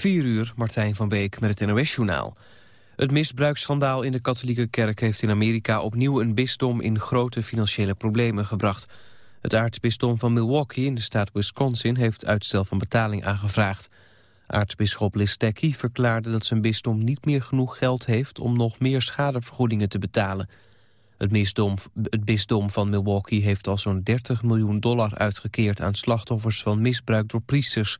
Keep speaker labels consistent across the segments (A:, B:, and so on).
A: 4 uur, Martijn van Beek met het NOS-journaal. Het misbruiksschandaal in de katholieke kerk heeft in Amerika opnieuw een bisdom in grote financiële problemen gebracht. Het aartsbisdom van Milwaukee in de staat Wisconsin heeft uitstel van betaling aangevraagd. Aartsbisschop Listecki verklaarde dat zijn bisdom niet meer genoeg geld heeft om nog meer schadevergoedingen te betalen. Het het bisdom van Milwaukee heeft al zo'n 30 miljoen dollar uitgekeerd aan slachtoffers van misbruik door priesters.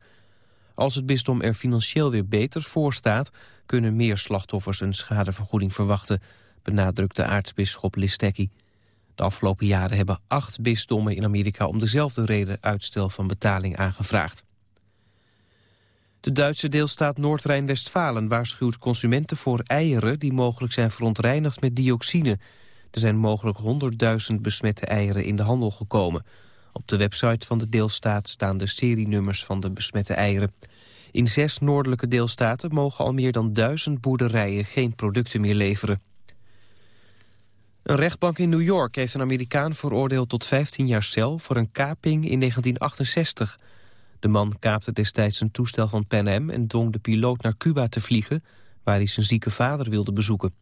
A: Als het bisdom er financieel weer beter voor staat... kunnen meer slachtoffers een schadevergoeding verwachten... benadrukte aartsbisschop Listecki. De afgelopen jaren hebben acht bisdommen in Amerika... om dezelfde reden uitstel van betaling aangevraagd. De Duitse deelstaat Noord-Rijn-Westfalen waarschuwt consumenten voor eieren... die mogelijk zijn verontreinigd met dioxine. Er zijn mogelijk 100.000 besmette eieren in de handel gekomen... Op de website van de deelstaat staan de serienummers van de besmette eieren. In zes noordelijke deelstaten mogen al meer dan duizend boerderijen geen producten meer leveren. Een rechtbank in New York heeft een Amerikaan veroordeeld tot 15 jaar cel voor een kaping in 1968. De man kaapte destijds een toestel van Pan Am en dwong de piloot naar Cuba te vliegen, waar hij zijn zieke vader wilde bezoeken.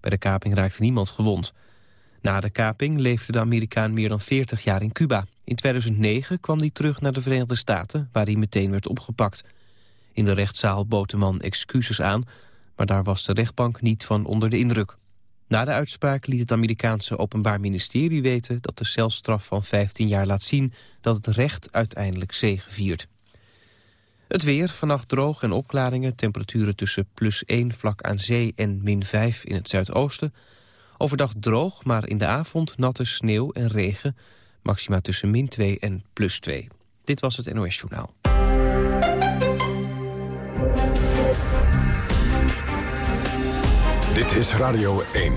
A: Bij de kaping raakte niemand gewond. Na de kaping leefde de Amerikaan meer dan 40 jaar in Cuba. In 2009 kwam hij terug naar de Verenigde Staten, waar hij meteen werd opgepakt. In de rechtszaal bood de man excuses aan, maar daar was de rechtbank niet van onder de indruk. Na de uitspraak liet het Amerikaanse Openbaar Ministerie weten... dat de celstraf van 15 jaar laat zien dat het recht uiteindelijk zegeviert. Het weer, vannacht droog en opklaringen, temperaturen tussen plus 1 vlak aan zee en min 5 in het zuidoosten. Overdag droog, maar in de avond natte sneeuw en regen. Maxima tussen min 2 en plus 2. Dit was het NOS Journaal.
B: Dit is Radio 1.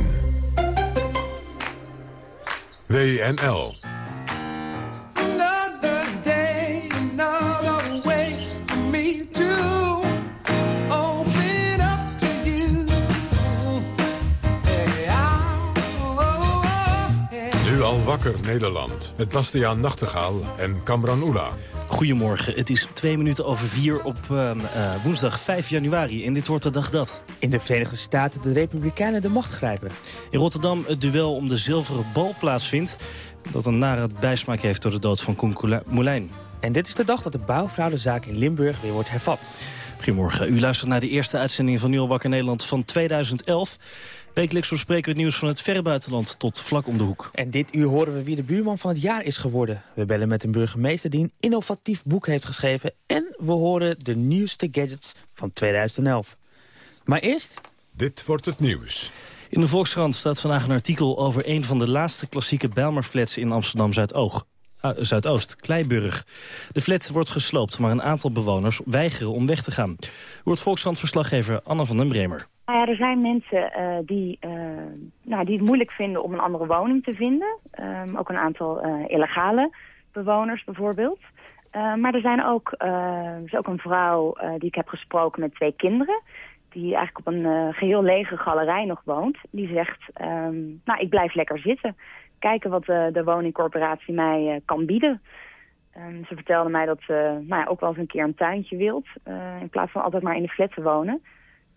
B: WNL. Wakker Nederland. Met Bastiaan Nachtegaal en Kamran Oela.
C: Goedemorgen, het is twee minuten over vier op uh, uh, woensdag 5 januari. En dit wordt de dag dat.
D: In de Verenigde Staten de Republikeinen de macht grijpen.
C: In Rotterdam het duel om de zilveren bal plaatsvindt. Dat een nare bijsmaak heeft door de dood van Koen Moulijn.
D: En dit is de dag dat de bouwfraudezaak in Limburg weer wordt hervat.
C: Goedemorgen, u luistert naar de eerste uitzending van Nieuw Wakker Nederland van 2011. Wekelijks bespreken we het nieuws van het verre buitenland tot vlak om de hoek.
D: En dit uur horen we wie de buurman van het jaar is geworden. We bellen met een burgemeester die een innovatief boek heeft geschreven. En we horen de nieuwste gadgets van 2011. Maar eerst...
B: Dit wordt het nieuws.
C: In de Volkskrant staat vandaag een artikel over een van de laatste klassieke Bijlmerflats in Amsterdam-Zuidoost. Uh, Zuidoost, Kleiburg. De flat wordt gesloopt, maar een aantal bewoners weigeren om weg te gaan. Wordt Volkskrant-verslaggever Anne van den Bremer.
E: Nou er zijn mensen uh, die, uh, nou, die het moeilijk vinden om een andere woning te vinden. Um, ook een aantal uh, illegale bewoners bijvoorbeeld. maar er, zijn ook, er is ook een vrouw die ik heb gesproken met twee kinderen... die eigenlijk op een geheel lege galerij nog woont. Die zegt, um, nou, ik blijf lekker zitten. Kijken wat de woningcorporatie mij kan bieden. Um, ze vertelde mij dat ze nou ja, ook wel eens een keer een tuintje wilt... in plaats van altijd maar in de flat te wonen...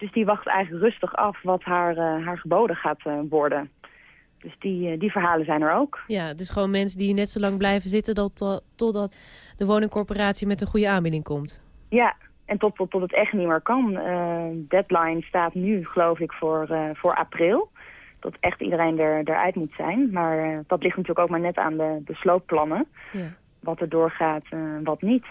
E: Dus die wacht eigenlijk rustig af wat haar, uh, haar geboden gaat uh, worden. Dus die, uh, die verhalen zijn er ook.
F: Ja, dus gewoon mensen die net zo lang blijven zitten... Dat, totdat de woningcorporatie met een goede aanbieding komt.
E: Ja, en tot, tot, tot het echt niet meer kan. deadline staat nu, geloof ik, voor, voor april. Dat echt iedereen er, eruit moet zijn. Maar dat ligt natuurlijk ook maar net aan de, de sloopplannen. Ja. Wat er doorgaat en wat niet.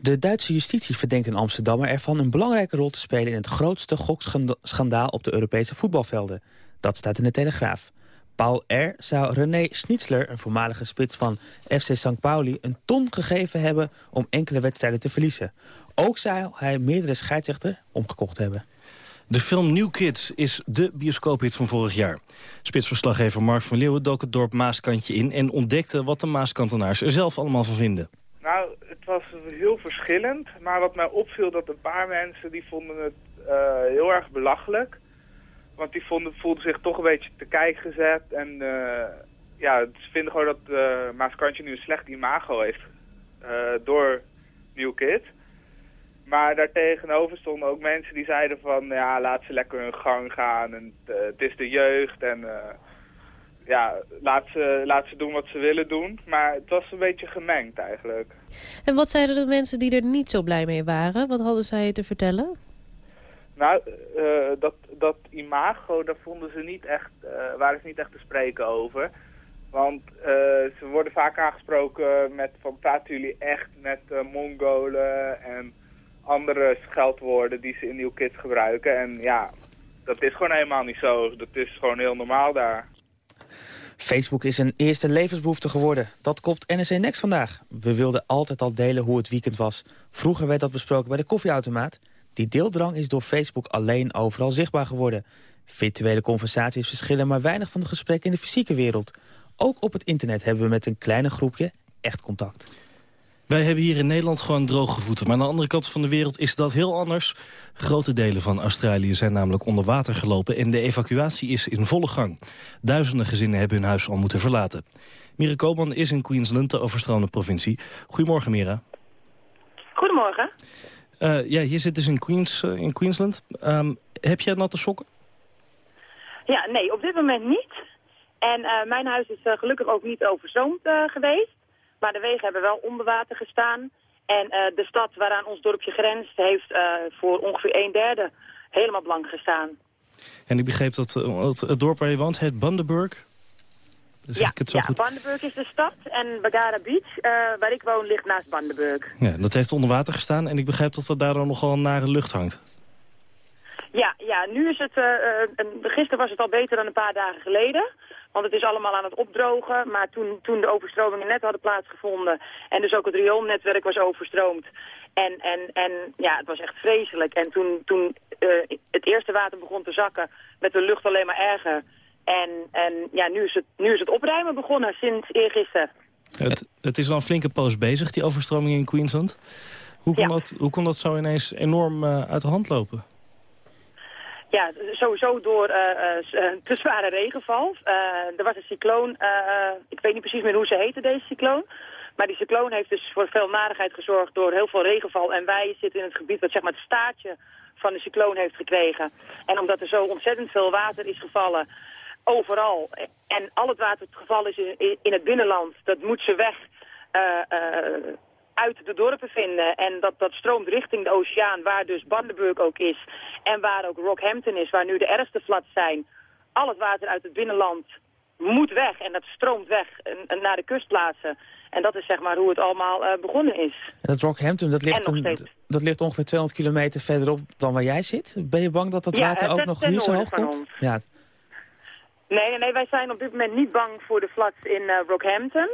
D: De Duitse justitie verdenkt een Amsterdammer ervan een belangrijke rol te spelen in het grootste gokschandaal op de Europese voetbalvelden. Dat staat in de Telegraaf. Paul R. zou René Schnitzler, een voormalige spits van FC St. Pauli... een ton gegeven hebben om enkele wedstrijden te verliezen. Ook zou hij meerdere scheidsrechters omgekocht hebben.
C: De film New Kids is de bioscoophit van vorig jaar. Spitsverslaggever Mark van Leeuwen dook het dorp Maaskantje in... en ontdekte wat de Maaskantenaars er zelf allemaal van vinden.
G: Nou, was heel verschillend. Maar wat mij opviel, dat een paar mensen die vonden het uh, heel erg belachelijk. Want die vonden, voelden zich toch een beetje te kijk gezet. En uh, ja, ze vinden gewoon dat uh, Maaskantje nu een slecht imago heeft door New Kid. Maar daartegenover stonden ook mensen die zeiden van, ja, laat ze lekker hun gang gaan. En het is de jeugd en ja, laat ze, laat ze doen wat ze willen doen. Maar het was een beetje gemengd eigenlijk.
F: En wat zeiden de mensen die er niet zo blij mee waren? Wat hadden zij te vertellen?
G: Nou, uh, dat, dat imago, daar vonden ze niet echt, waren ze niet echt te spreken over. Want ze worden vaak aangesproken met van praten jullie echt met Mongolen en andere scheldwoorden die ze in New Kids gebruiken. En ja, dat is gewoon helemaal niet zo. Dat is gewoon heel normaal daar.
D: Facebook is een eerste levensbehoefte geworden. Dat kopt NSC Next vandaag. We wilden altijd al delen hoe het weekend was. Vroeger werd dat besproken bij de koffieautomaat. Die deeldrang is door Facebook alleen overal zichtbaar geworden. Virtuele conversaties verschillen maar weinig van de gesprekken in de fysieke wereld. Ook op het internet hebben we met een kleine groepje echt contact.
C: Wij hebben hier in Nederland gewoon droge voeten. Maar aan de andere kant van de wereld is dat heel anders. Grote delen van Australië zijn namelijk onder water gelopen... en de evacuatie is in volle gang. Duizenden gezinnen hebben hun huis al moeten verlaten. Mira Koopman is in Queensland, de overstroomde provincie. Goedemorgen, Mira.
H: Goedemorgen.
C: Uh, ja, je zit dus in, Queens, uh, in Queensland. Um, heb jij natte sokken?
H: Ja, nee, op dit moment niet. En uh, mijn huis is gelukkig ook niet overstroomd geweest. Maar de wegen hebben wel onder water gestaan. En uh, de stad waaraan ons dorpje grenst heeft uh, voor ongeveer een derde helemaal blank gestaan.
C: En ik begreep dat uh, het, het, dorp waar je woont heet Bandenburg.
H: Zeg ja, het zo ja goed? Bandenburg is de stad en Bagara Beach, waar ik woon, ligt naast Bandenburg.
C: Ja, dat heeft onder water gestaan en ik begrijp dat er daardoor nogal een nare lucht hangt.
H: Ja, ja nu is het, gisteren was het al beter dan een paar dagen geleden. Want het is allemaal aan het opdrogen. Maar toen, toen de overstromingen net hadden plaatsgevonden... en dus ook het rioolnetwerk was overstroomd... En, en, en ja, het was echt vreselijk. En toen, toen uh, het eerste water begon te zakken, werd de lucht alleen maar erger. En, en ja, nu is, het, nu is het opruimen begonnen sinds eergisteren.
C: Het, het is al een flinke poos bezig, die overstroming in Queensland. Hoe kon, ja. dat, hoe kon dat zo ineens enorm uh, uit de hand lopen?
H: Ja, sowieso door uh, uh, te zware regenval. Er was een cycloon, ik weet niet precies meer hoe ze heette deze cycloon. Maar die cycloon heeft dus voor veel narigheid gezorgd door heel veel regenval. En wij zitten in het gebied wat zeg maar het staartje van de cycloon heeft gekregen. En omdat er zo ontzettend veel water is gevallen, overal. En al het water dat gevallen is in, in het binnenland, dat moet ze weg uit de dorpen vinden. En dat, dat stroomt richting de oceaan, waar dus Bandenburg ook is. En waar ook Rockhampton is, waar nu de ergste flats zijn. Al het water uit het binnenland moet weg. En dat stroomt weg naar de kustplaatsen. En dat is zeg maar hoe het allemaal uh, begonnen is.
D: En dat Rockhampton, dat ligt, een, dat ligt ongeveer 200 kilometer verderop dan waar jij zit. Ben je bang dat dat
H: ja,
D: water ook nog hier zo hoog komt? Ja.
H: Nee, nee, wij zijn op dit moment niet bang voor de flats in uh, Rockhampton.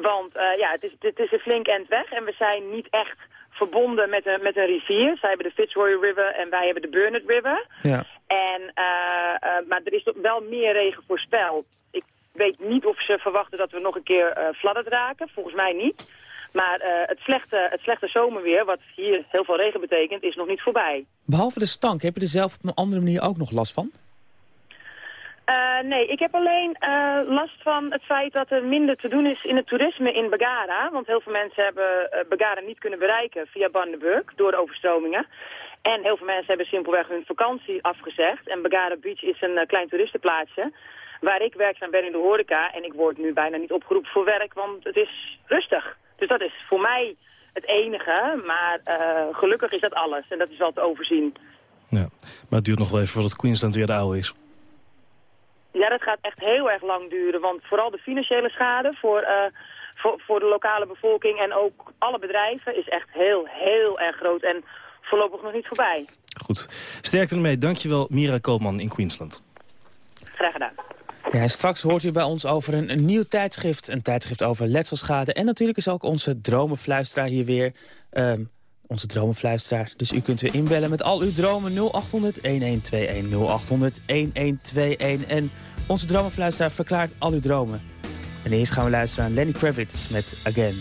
H: Want uh, ja, het is, het is een flink end weg en we zijn niet echt verbonden met een, met een rivier. Zij hebben de Fitzroy River en wij hebben de Burnett River. Ja. En, uh, uh, maar er is wel meer regen voorspeld. Ik weet niet of ze verwachten dat we nog een keer uh, fladderd raken. Volgens mij niet. Maar het, slechte, het slechte zomerweer, wat hier heel veel regen betekent, is nog niet voorbij.
D: Behalve de stank, heb je er zelf op een andere manier ook nog last van?
H: Uh, nee, ik heb alleen uh, last van het feit dat er minder te doen is in het toerisme in Bagara. Want heel veel mensen hebben uh, Bagara niet kunnen bereiken via Bandenburg door de overstromingen. En heel veel mensen hebben simpelweg hun vakantie afgezegd. En Bagara Beach is een klein toeristenplaatsje waar ik werkzaam ben in de horeca. En ik word nu bijna niet opgeroepen voor werk, want het is rustig. Dus dat is voor mij het enige. Maar gelukkig is dat alles en dat is wel te overzien.
C: Ja, maar het duurt nog wel even voordat Queensland weer de oude is.
H: Ja, dat gaat echt heel erg lang duren. Want vooral de financiële schade voor, uh, voor, voor de lokale bevolking en ook alle bedrijven is echt heel, heel erg groot. En voorlopig nog niet voorbij.
C: Goed. Sterkte ermee. Dankjewel Mira Koopman in Queensland.
H: Graag gedaan.
D: Ja, straks hoort u bij ons over een, een, nieuw tijdschrift. Een tijdschrift over letselschade. En natuurlijk is ook onze dromenfluisteraar hier weer. Um, onze dromenfluisteraar. Dus u kunt weer inbellen met al uw dromen 0800 1121 0800 1121. En onze dromenfluisteraar verklaart al uw dromen. En eerst gaan we luisteren aan Lenny Kravitz met Again.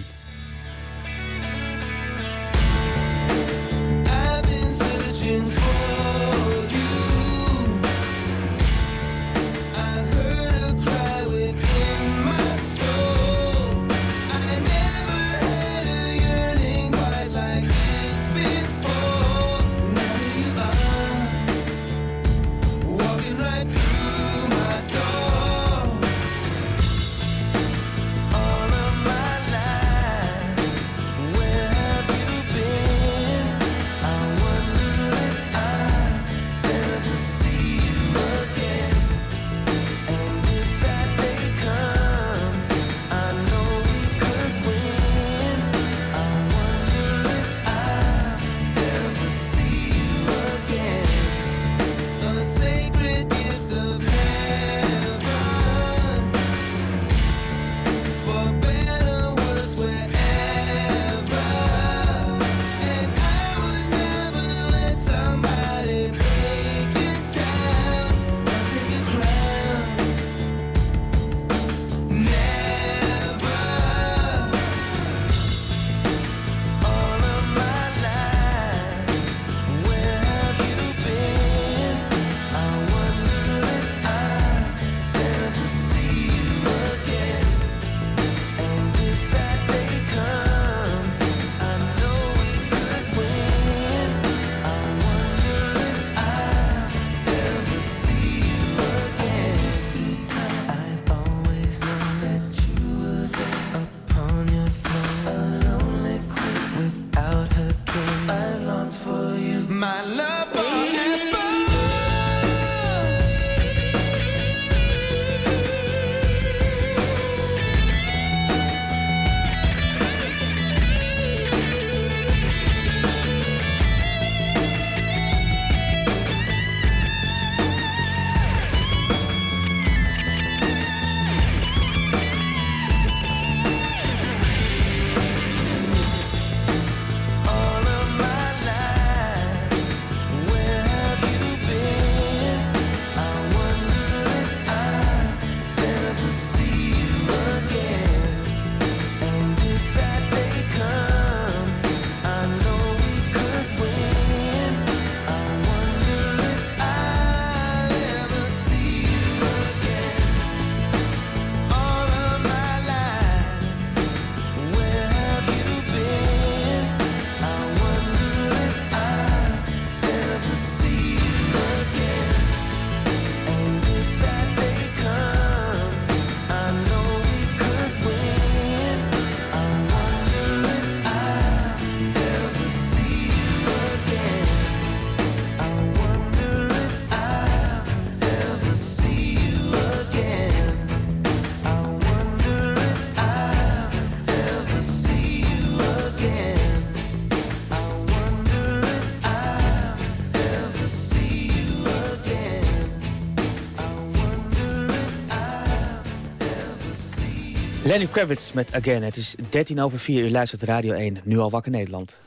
D: Lenny Kravitz met Again. Het is 13 over 4 uur, luistert Radio 1. Nu al wakker Nederland.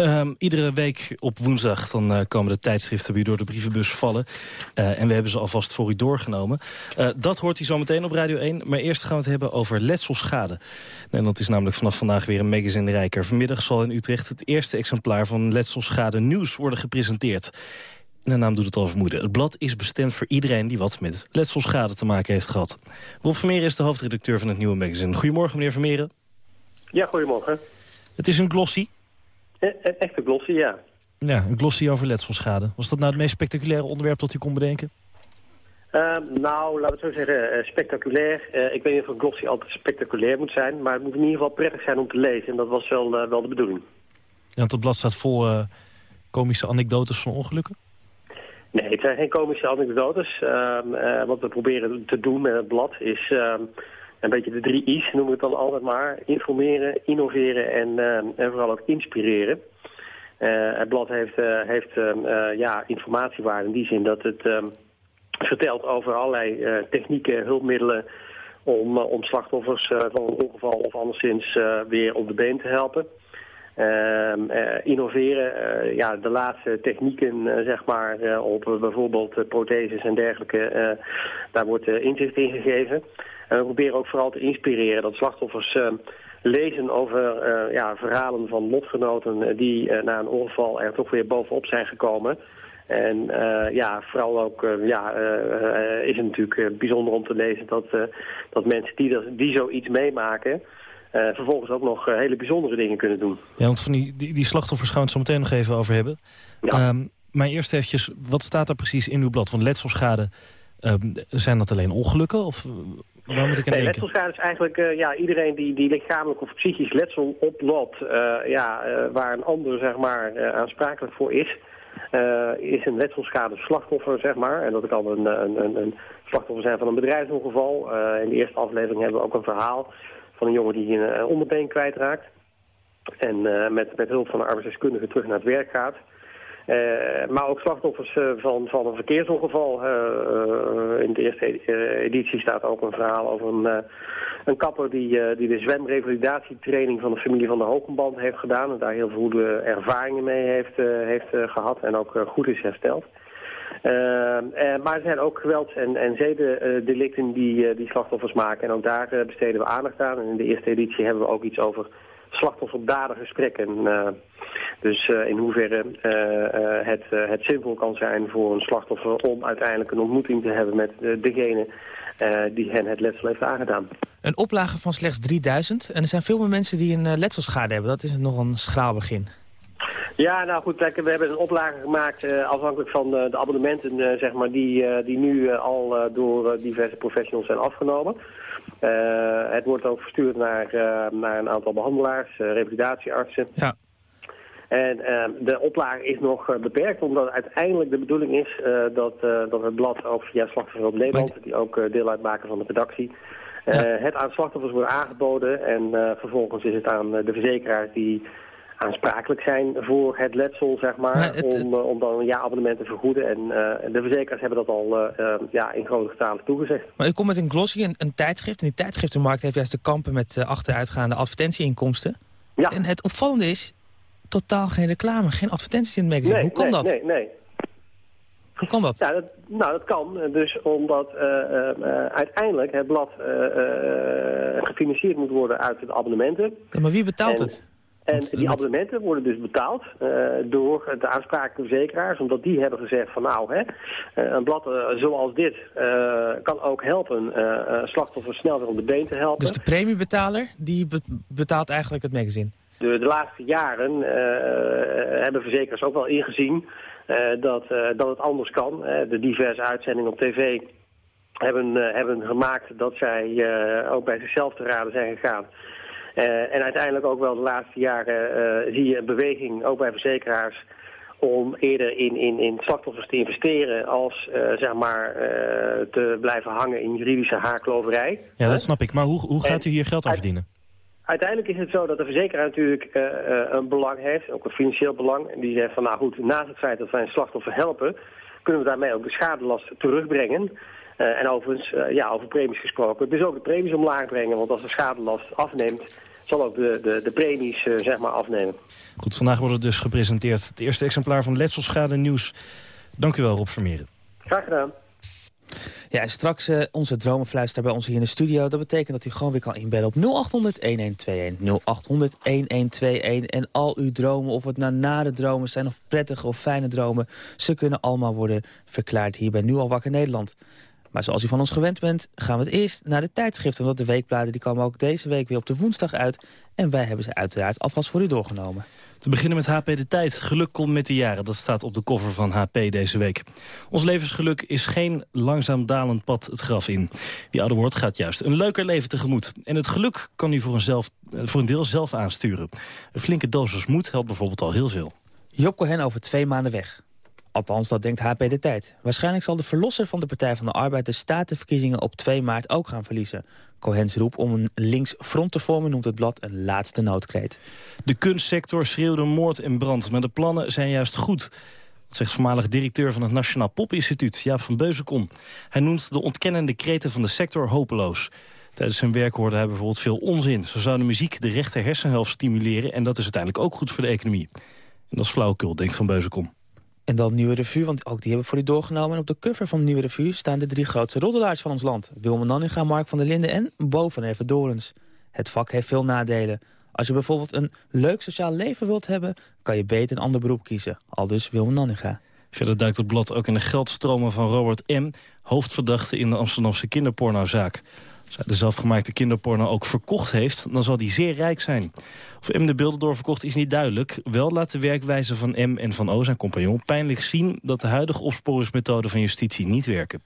C: Um, iedere week op woensdag dan, uh, komen de tijdschriften weer door de brievenbus vallen. Uh, en we hebben ze alvast voor u doorgenomen. Uh, dat hoort u zometeen op Radio 1. Maar eerst gaan we het hebben over letselschade. Nederland is namelijk vanaf vandaag weer een magazine rijker. Vanmiddag zal in Utrecht het eerste exemplaar van letselschade nieuws worden gepresenteerd. De naam doet het al vermoeden. Het blad is bestemd voor iedereen die wat met letselschade te maken heeft gehad. Rob Vermeeren is de hoofdredacteur van het nieuwe magazine. Goedemorgen, meneer Vermeeren.
I: Ja, goedemorgen.
C: Het is een glossy.
I: E een echte glossy, ja.
C: Ja, een glossy over letselschade. Was dat nou het meest spectaculaire onderwerp dat u kon bedenken?
I: Uh, nou, laten we het zo zeggen, uh, spectaculair. Uh, ik weet niet of een glossy altijd spectaculair moet zijn, maar het moet in ieder geval prettig zijn om te lezen. En dat was wel, wel de bedoeling.
C: Ja, want het blad staat vol komische anekdotes van ongelukken?
I: Nee, het zijn geen komische anekdotes. Uh, wat we proberen te doen met het blad is uh, een beetje de drie I's, noemen we het dan altijd maar. Informeren, innoveren en, uh, en vooral ook inspireren. Eh, het blad heeft, heeft ja, informatiewaarde in die zin dat het ehm, vertelt over allerlei technieken, hulpmiddelen... om, om slachtoffers van een ongeval of anderszins weer op de been te helpen. Uh, innoveren, uh, ja, de laatste technieken, uh, zeg maar, op bijvoorbeeld protheses en dergelijke, daar wordt inzicht in gegeven. En we proberen ook vooral te inspireren dat slachtoffers lezen over ja, verhalen van lotgenoten die na een ongeval er toch weer bovenop zijn gekomen. En ja, vooral ook ja, is het natuurlijk bijzonder om te lezen dat, dat mensen die, die zoiets meemaken... Uh, vervolgens ook nog uh, hele bijzondere dingen kunnen doen.
C: Ja, want van die, die, die slachtoffers gaan we het zo meteen nog even over hebben. Ja. Um, maar eerst eventjes, wat staat er precies in uw blad? Want letselschade, um, zijn dat alleen ongelukken? Of waar moet ik aan
I: nee, letselschade is eigenlijk uh, ja, iedereen die, die lichamelijk of psychisch letsel oploopt... ja, waar een ander zeg maar, aansprakelijk voor is... is een letselschade slachtoffer, zeg maar. En dat kan een, een, een slachtoffer zijn van een bedrijfsongeval. in de eerste aflevering hebben we ook een verhaal van een jongen die een onderbeen kwijtraakt. En uh, met, met hulp van een arbeidsdeskundige terug naar het werk gaat. Uh, maar ook slachtoffers van, van een verkeersongeval. in de eerste editie staat ook een verhaal over een, een kapper die, die de zwemrevalidatietraining van de familie van de Hogenband heeft gedaan. En daar heel veel goede ervaringen mee heeft, heeft gehad en ook goed is hersteld. Uh, uh, maar er zijn ook gewelds- en, en zedendelicten die, uh, die slachtoffers maken. En ook daar besteden we aandacht aan. En in de eerste editie hebben we ook iets over slachtoffer-dadergesprekken. dus in hoeverre het, het zinvol kan zijn voor een slachtoffer om uiteindelijk een ontmoeting te hebben met degene die hen het letsel heeft aangedaan.
D: Een oplage van slechts 3000 en er zijn veel meer mensen die een letselschade hebben. Dat is nog een schraal begin.
I: Ja, nou goed, we hebben een oplage gemaakt uh, afhankelijk van de, de abonnementen uh, zeg maar, die, die nu al door diverse professionals zijn afgenomen. het wordt ook verstuurd naar, naar een aantal behandelaars, revalidatieartsen.
C: Ja.
I: En de oplage is nog beperkt, omdat uiteindelijk de bedoeling is dat, dat het blad ook via Slachtoffers op Nederland, die ook deel uitmaken van de redactie, ja. het aan slachtoffers wordt aangeboden. En vervolgens is het aan de verzekeraars die aansprakelijk zijn voor het letsel, zeg maar, om, om dan een jaarabonnement te vergoeden. En de verzekeraars hebben dat al ja, in grote getalen toegezegd.
D: Maar u komt met een glossy, een, een tijdschrift. En die tijdschriftenmarkt heeft juist te kampen met achteruitgaande advertentieinkomsten. Ja. En het opvallende is, totaal geen reclame, geen advertenties in het magazine.
I: Nee,
D: Hoe kan
I: nee,
D: dat?
I: Nee, nee.
D: Hoe kan dat?
I: Ja, dat nou, dat kan. Dus omdat uh, uh, uiteindelijk het blad uh, gefinancierd moet worden uit de abonnementen.
D: Ja, maar wie betaalt
I: en,
D: het?
I: En die abonnementen worden dus betaald door de aansprakelijke verzekeraars. Omdat die hebben gezegd van nou, hè, een blad zoals dit kan ook helpen slachtoffers snel weer op de been te helpen.
D: Dus de premiebetaler die betaalt eigenlijk het magazine?
I: De, de laatste jaren hebben verzekeraars ook wel ingezien dat, dat het anders kan. de diverse uitzendingen op tv hebben, hebben gemaakt dat zij ook bij zichzelf te raden zijn gegaan. En uiteindelijk ook wel de laatste jaren zie je een beweging, ook bij verzekeraars, om eerder in, in, in slachtoffers te investeren als zeg maar te blijven hangen in juridische haarkloverij.
C: Ja, dat snap ik. Maar hoe, hoe gaat u hier geld aan verdienen?
I: Uiteindelijk is het zo dat de verzekeraar natuurlijk uh, een belang heeft, ook een financieel belang. En die zegt van nou goed, naast het feit dat wij een slachtoffer helpen, kunnen we daarmee ook de schadelast terugbrengen. Uh, en overigens, ja, over premies gesproken, dus ook de premies omlaag brengen. Want als de schadelast afneemt, zal ook de, de, de premies zeg maar afnemen.
C: Goed, vandaag wordt het dus gepresenteerd. Het eerste exemplaar van Letselschade Nieuws. Dank u wel, Rob Vermeeren.
I: Graag gedaan.
D: Ja, en straks uh, onze dromenfluister bij ons hier in de studio. Dat betekent dat u gewoon weer kan inbellen op 0800-1121. 0800-1121. En al uw dromen, of het nou nare dromen zijn of prettige of fijne dromen... ze kunnen allemaal worden verklaard hier bij Nu Al Wakker Nederland. Maar zoals u van ons gewend bent, gaan we het eerst naar de tijdschriften. Want de weekbladen die komen ook deze week weer op de woensdag uit. En wij hebben ze uiteraard alvast voor u doorgenomen.
C: Te beginnen met HP De Tijd. Geluk komt met de jaren. Dat staat op de cover van HP deze week. Ons levensgeluk is geen langzaam dalend pad het graf in. Wie ouder wordt gaat juist een leuker leven tegemoet. En het geluk kan u voor een, zelf, voor een deel zelf aansturen. Een flinke dosis moed helpt bijvoorbeeld al heel veel.
D: Job Cohen over twee maanden weg. Althans, dat denkt HP De Tijd. Waarschijnlijk zal de verlosser van de Partij van de Arbeid... de statenverkiezingen op 2 maart ook gaan verliezen. Cohens roep om een links front te vormen noemt het blad een laatste noodkreet.
C: De kunstsector schreeuwde moord en brand, maar de plannen zijn juist goed. Dat zegt voormalig directeur van het Nationaal Popinstituut, Jaap van Beuzenkom. Hij noemt de ontkennende kreten van de sector hopeloos. Tijdens zijn werk hoorde hij bijvoorbeeld veel onzin. Zo zou de muziek de rechter hersenhelft stimuleren... en dat is uiteindelijk ook goed voor de economie. En dat is flauwekul, denkt Van Beuzenkom.
D: En dan Nieuwe Revue, want ook die hebben we voor u doorgenomen. En op de cover van Nieuwe Revue staan de drie grootste roddelaars van ons land. Wilma Nanninga, Mark van der Linden en Boven even Dorens. Het vak heeft veel nadelen. Als je bijvoorbeeld een leuk sociaal leven wilt hebben... kan je beter een ander beroep kiezen. Al dus Wilma Nanninga.
C: Verder duikt het blad ook in de geldstromen van Robert M., hoofdverdachte in de Amsterdamse kinderpornozaak. Hij de zelfgemaakte kinderporno ook verkocht heeft, dan zal hij zeer rijk zijn. Of M de beelden doorverkocht is niet duidelijk. Wel laat de werkwijze van M en van O, zijn compagnon, pijnlijk zien... dat de huidige opsporingsmethoden van justitie niet werken.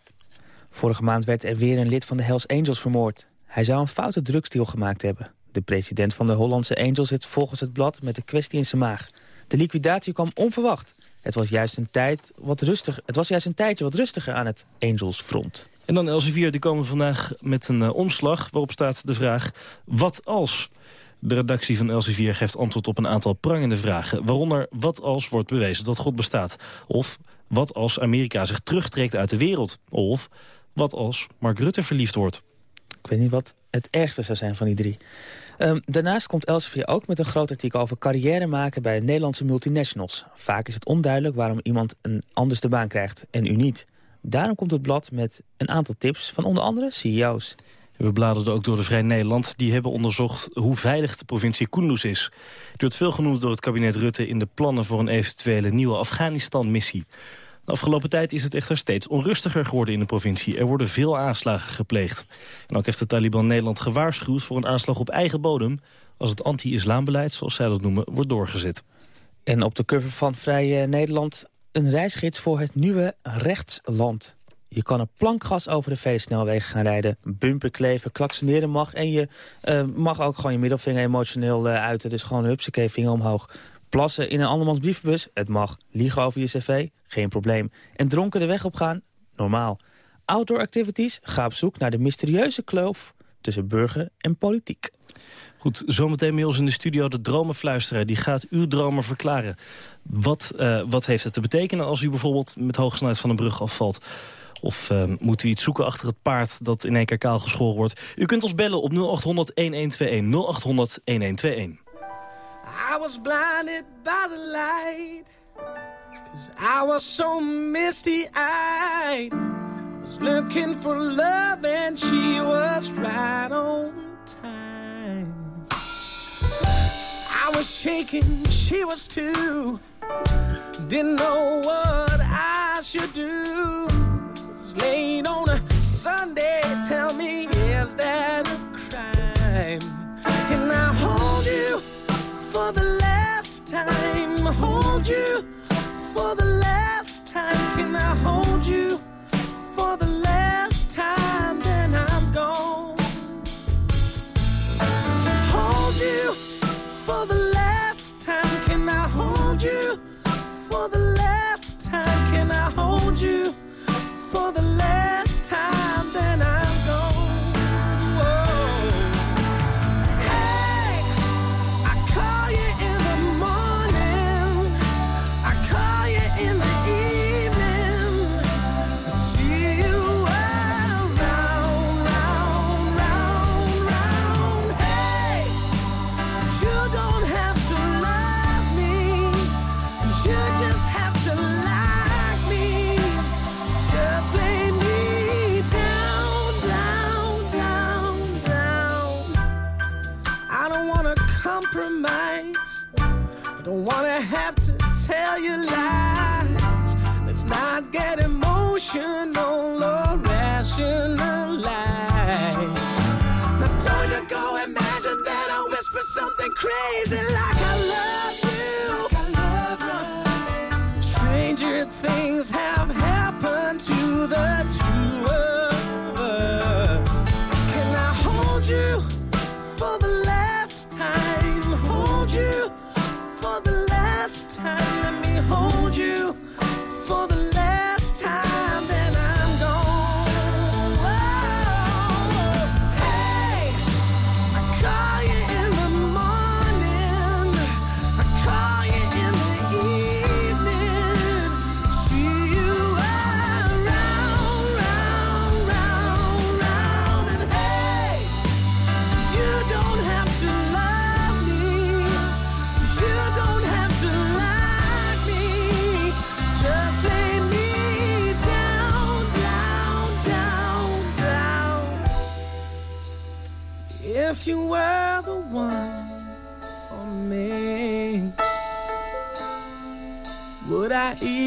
D: Vorige maand werd er weer een lid van de Hells Angels vermoord. Hij zou een foute drugsdeal gemaakt hebben. De president van de Hollandse Angels zit volgens het blad met de kwestie in zijn maag. De liquidatie kwam onverwacht. Het was juist een, tijd wat rustig, het was juist een tijdje wat rustiger aan het Angelsfront.
C: En dan Elsevier, die komen vandaag met een uh, omslag waarop staat de vraag... wat als? De redactie van Elsevier geeft antwoord op een aantal prangende vragen. Waaronder wat als wordt bewezen dat God bestaat? Of wat als Amerika zich terugtrekt uit de wereld? Of wat als Mark Rutte verliefd wordt?
D: Ik weet niet wat het ergste zou zijn van die drie. Um, daarnaast komt Elsevier ook met een groot artikel over carrière maken bij Nederlandse multinationals. Vaak is het onduidelijk waarom iemand een anders de baan krijgt en u niet. Daarom komt het blad met een aantal tips van onder andere CEO's.
C: We bladerden ook door de Vrij Nederland. Die hebben onderzocht hoe veilig de provincie Kunduz is. Die wordt veel genoemd door het kabinet Rutte... in de plannen voor een eventuele nieuwe Afghanistan-missie. De afgelopen tijd is het echter steeds onrustiger geworden in de provincie. Er worden veel aanslagen gepleegd. En ook heeft de Taliban Nederland gewaarschuwd voor een aanslag op eigen bodem... als het anti-islambeleid, zoals zij dat noemen, wordt doorgezet.
D: En op de cover van Vrij Nederland een reisgids voor het nieuwe rechtsland. Je kan een plankgas over de vele snelwegen gaan rijden. Bumper kleven, klaksoneren mag. En je uh, mag ook gewoon je middelvinger emotioneel uh, uiten. Dus gewoon hupsakee, vinger omhoog. Plassen in een andermans brievenbus, het mag. Liegen over je cv, geen probleem. En dronken de weg op gaan, normaal. Outdoor activities, ga op zoek naar de mysterieuze kloof tussen burger en politiek.
J: Goed, zometeen bij ons in de studio de dromenfluisteraar. Die gaat uw dromen verklaren. Wat, uh, wat heeft het te betekenen als u bijvoorbeeld met hoge snelheid van een brug afvalt? Of uh, moet u iets zoeken achter het paard dat in één keer kaal geschoren wordt? U kunt ons bellen op 0800-1121. 0800-1121. I was blinded by the light Cause I was so misty-eyed was looking for love and she was right on time I was shaking, she was too Didn't know what I should do Was late on a Sunday, tell me, is that a crime? Can I hold you for the last time? Hold you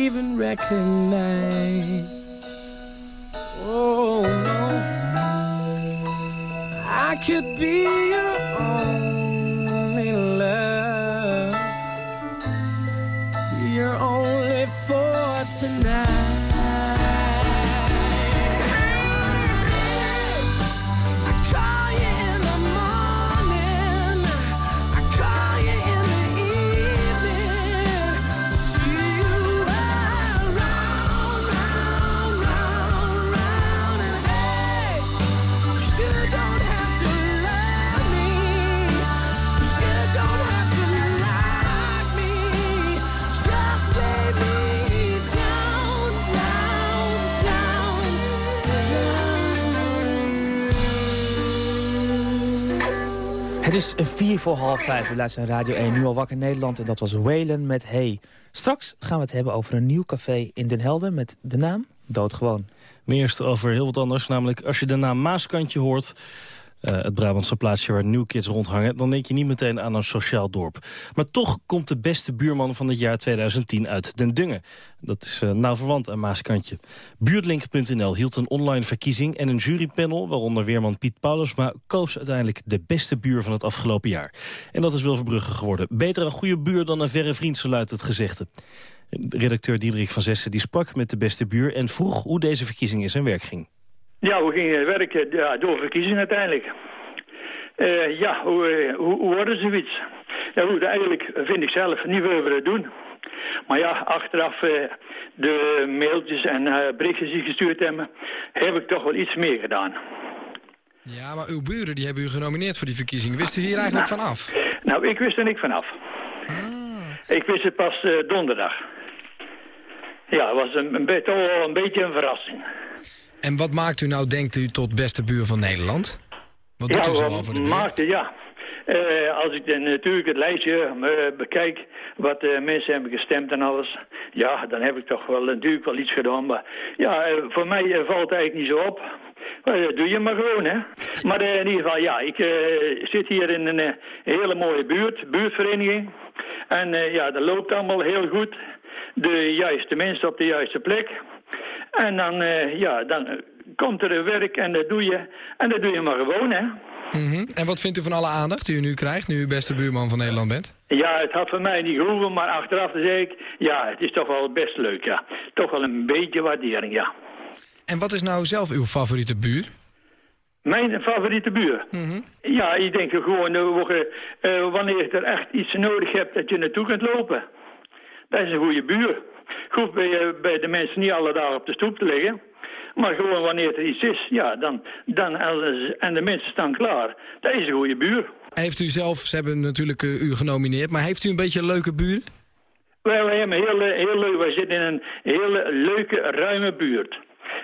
J: even recognize? Oh no, I could be
D: is vier voor half vijf. U luistert naar Radio 1, nu al wakker Nederland. En dat was Whalen met Hey. Straks gaan we het hebben over een nieuw café in Den Helder... met de naam Doodgewoon.
J: Maar eerst over heel wat anders. Namelijk, als je de naam Maaskantje hoort... eh, het Brabantse plaatsje waar New Kids rondhangen... dan denk je niet meteen aan een sociaal dorp. Maar toch komt de beste buurman van het jaar 2010 uit Den Dungen. Dat is eh, nauw verwant aan Maaskantje. Buurtlink.nl hield een online verkiezing en een jurypanel... waaronder weerman Piet Paulusma koos uiteindelijk de beste buur van het afgelopen jaar. En dat is wel Verbrugge geworden. Beter een goede buur dan een verre vriend, zo luidt het gezegde. Redacteur Diederik van Zessen die sprak met de beste buur... en vroeg hoe deze verkiezing in zijn werk ging.
K: Ja, hoe ging het werken? Ja, door verkiezingen uiteindelijk. Eh, ja, hoe, eh, hoe, hoe worden zoiets? Ja goed, eigenlijk vind ik zelf niet veel willen doen. Maar ja, achteraf uh, de mailtjes en uh, berichtjes die gestuurd hebben, heb ik toch wel iets meer gedaan.
L: Ja, maar uw buren die hebben u genomineerd voor die verkiezingen. Wist u hier eigenlijk
K: nou,
L: vanaf?
K: Nou, ik wist er niks vanaf. Ah. Ik wist het pas donderdag. Ja, het was een, een, toch wel een beetje een verrassing.
L: En wat maakt u nou, denkt u, tot beste buur van Nederland? Wat doet
K: ja,
L: u zo voor de buurt?
K: Maakte, ja. Uh, als ik dan natuurlijk het lijstje uh, bekijk wat uh, mensen hebben gestemd en alles, ja, dan heb ik toch wel natuurlijk wel iets gedaan. Maar ja, voor mij valt het eigenlijk niet zo op. dat doe je maar gewoon, hè. Maar in ieder geval, ja, ik zit hier in een hele mooie buurt, buurtvereniging. En ja, dat loopt allemaal heel goed. De juiste mensen op de juiste plek. En dan, ja, dan komt er werk en dat doe je. En dat doe je maar gewoon, hè.
L: Mm -hmm. En wat vindt u van alle aandacht die u nu krijgt, nu u beste buurman van Nederland bent?
K: Ja, het had voor mij niet gehoeven, maar achteraf zei ik... ja, het is toch wel best leuk, ja. Toch wel een beetje waardering, ja.
L: En wat is nou zelf uw favoriete buur?
K: Mijn favoriete buur?
L: Mm -hmm.
K: Ja, ik denk gewoon, uh, wanneer je er echt iets nodig hebt, dat je naartoe kunt lopen. Dat is een goede buur. Goed bij, bij de mensen niet alle dagen op de stoep te liggen... Maar gewoon wanneer er iets is, ja, dan, dan en de mensen staan klaar. Dat is een goede buur.
L: Heeft u zelf, ze hebben natuurlijk uh, u genomineerd, maar heeft u een beetje leuke buren?
K: Wij, wij hebben heel, heel leuk, wij zitten in een hele leuke, ruime buurt.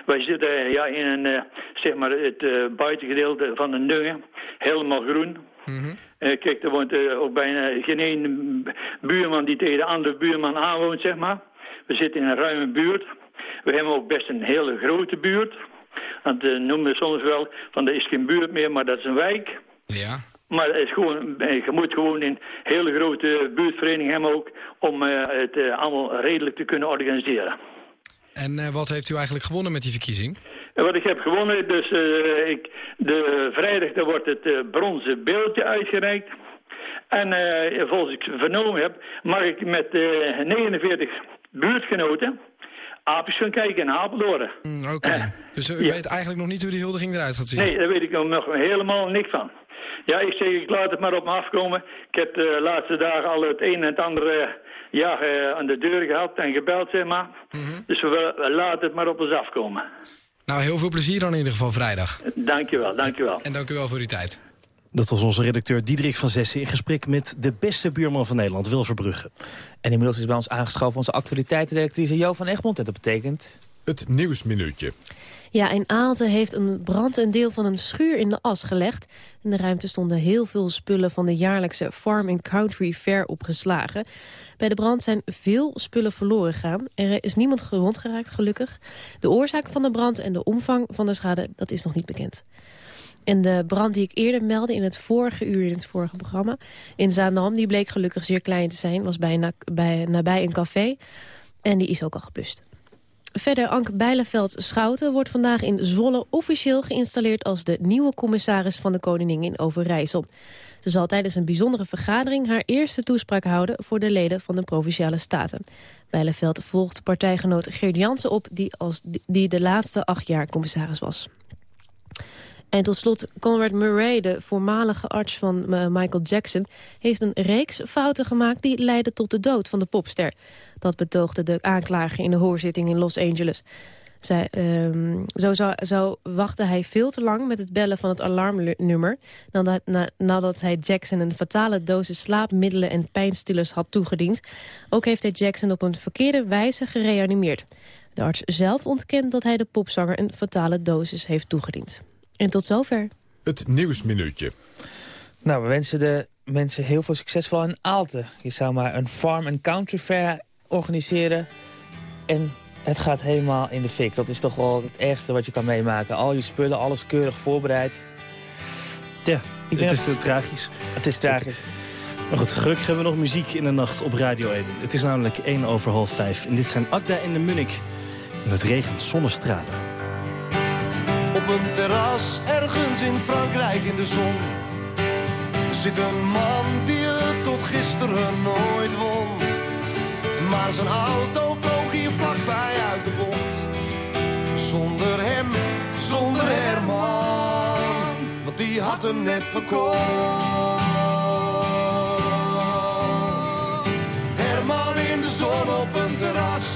K: Wij zitten ja, in een, zeg maar het uh, buitengedeelte van de Nungen, helemaal groen.
L: Mm -hmm.
K: uh, kijk, er woont ook bijna geen één buurman die tegen de andere buurman aanwoont, zeg maar. We zitten in een ruime buurt. We hebben ook best een hele grote buurt. Dat uh, noemen we soms wel, van dat is geen buurt meer, maar dat is een wijk.
L: Ja.
K: Maar het is gewoon, je moet gewoon een hele grote buurtvereniging hebben ook... om uh, het uh, allemaal redelijk te kunnen organiseren.
L: En wat heeft u eigenlijk gewonnen met die verkiezing?
K: wat ik heb gewonnen, dus ik, de vrijdag daar wordt het bronzen beeldje uitgereikt. En volgens ik vernomen heb, mag ik met 49 buurtgenoten aapjes gaan kijken in Apeldoorn.
L: Mm, Oké, okay. dus u
K: ja.
L: weet eigenlijk nog niet hoe die huldiging eruit gaat zien?
K: Nee, daar weet ik nog helemaal niks van. Ja, ik zeg, ik laat het maar op me afkomen. Ik heb de laatste dagen al het een en het andere ja, uh, aan de deur gehad en gebeld, zeg maar.
L: Mm -hmm.
K: Dus we, we, laten het maar op ons afkomen.
L: Nou, heel veel plezier dan in ieder geval vrijdag.
K: Dankjewel, dankjewel.
L: En dank u wel voor uw tijd.
C: Dat was onze redacteur Diederik van Zessen in gesprek met de beste buurman van Nederland, Wil Verbrugge.
D: En inmiddels is bij ons aangeschoven onze actualiteitsredactrice Jo van Egmond. En dat betekent...
B: Het Nieuwsminuutje.
F: Ja, in Aalten heeft een brand een deel van een schuur in de as gelegd. In de ruimte stonden heel veel spullen van de jaarlijkse Farm and Country Fair opgeslagen. Bij de brand zijn veel spullen verloren gegaan. Er is niemand gewond geraakt, gelukkig. De oorzaak van de brand en de omvang van de schade, dat is nog niet bekend. En de brand die ik eerder meldde in het vorige uur in het vorige programma... in Zaandam, die bleek gelukkig zeer klein te zijn. Was bijna, bij, nabij een café. En die is ook al geblust. Verder, Anke Bijleveld-Schouten wordt vandaag in Zwolle officieel geïnstalleerd... als de nieuwe commissaris van de Koningin in Overijssel. Ze zal tijdens een bijzondere vergadering haar eerste toespraak houden... voor de leden van de Provinciale Staten. Bijleveld volgt partijgenoot Geert Jansen op... die, als, die de laatste acht jaar commissaris was. En tot slot, Conrad Murray, de voormalige arts van uh, Michael Jackson... heeft een reeks fouten gemaakt die leidden tot de dood van de popster. Dat betoogde de aanklager in de hoorzitting in Los Angeles. Zij, um, zo, zo, wachtte hij veel te lang met het bellen van het alarmnummer... nadat, na, nadat hij Jackson een fatale dosis slaapmiddelen en pijnstillers had toegediend. Ook heeft hij Jackson op een verkeerde wijze gereanimeerd. De arts zelf ontkent dat hij de popzanger een fatale dosis heeft toegediend. En tot zover.
B: Het Nieuwsminuutje.
D: Nou, we wensen de mensen heel veel succes vooral in Aalten. Je zou maar een farm and country fair organiseren. En het gaat helemaal in de fik. Dat is toch wel het ergste wat je kan meemaken. Al je spullen, alles keurig voorbereid.
C: Ja, het is dat... tragisch.
D: Het is tragisch.
C: Maar goed, gelukkig hebben we nog muziek in de nacht op Radio 1. Het is namelijk 1 over half 5. En dit zijn Akda en de Munnik. En het regent zonnestralen.
M: Op een terras ergens in Frankrijk in de zon zit een man die het tot gisteren nooit won. Maar zijn auto vloog hier vlakbij uit de bocht. Zonder hem, zonder Herman, want die had hem net verkocht. Herman in de zon op een terras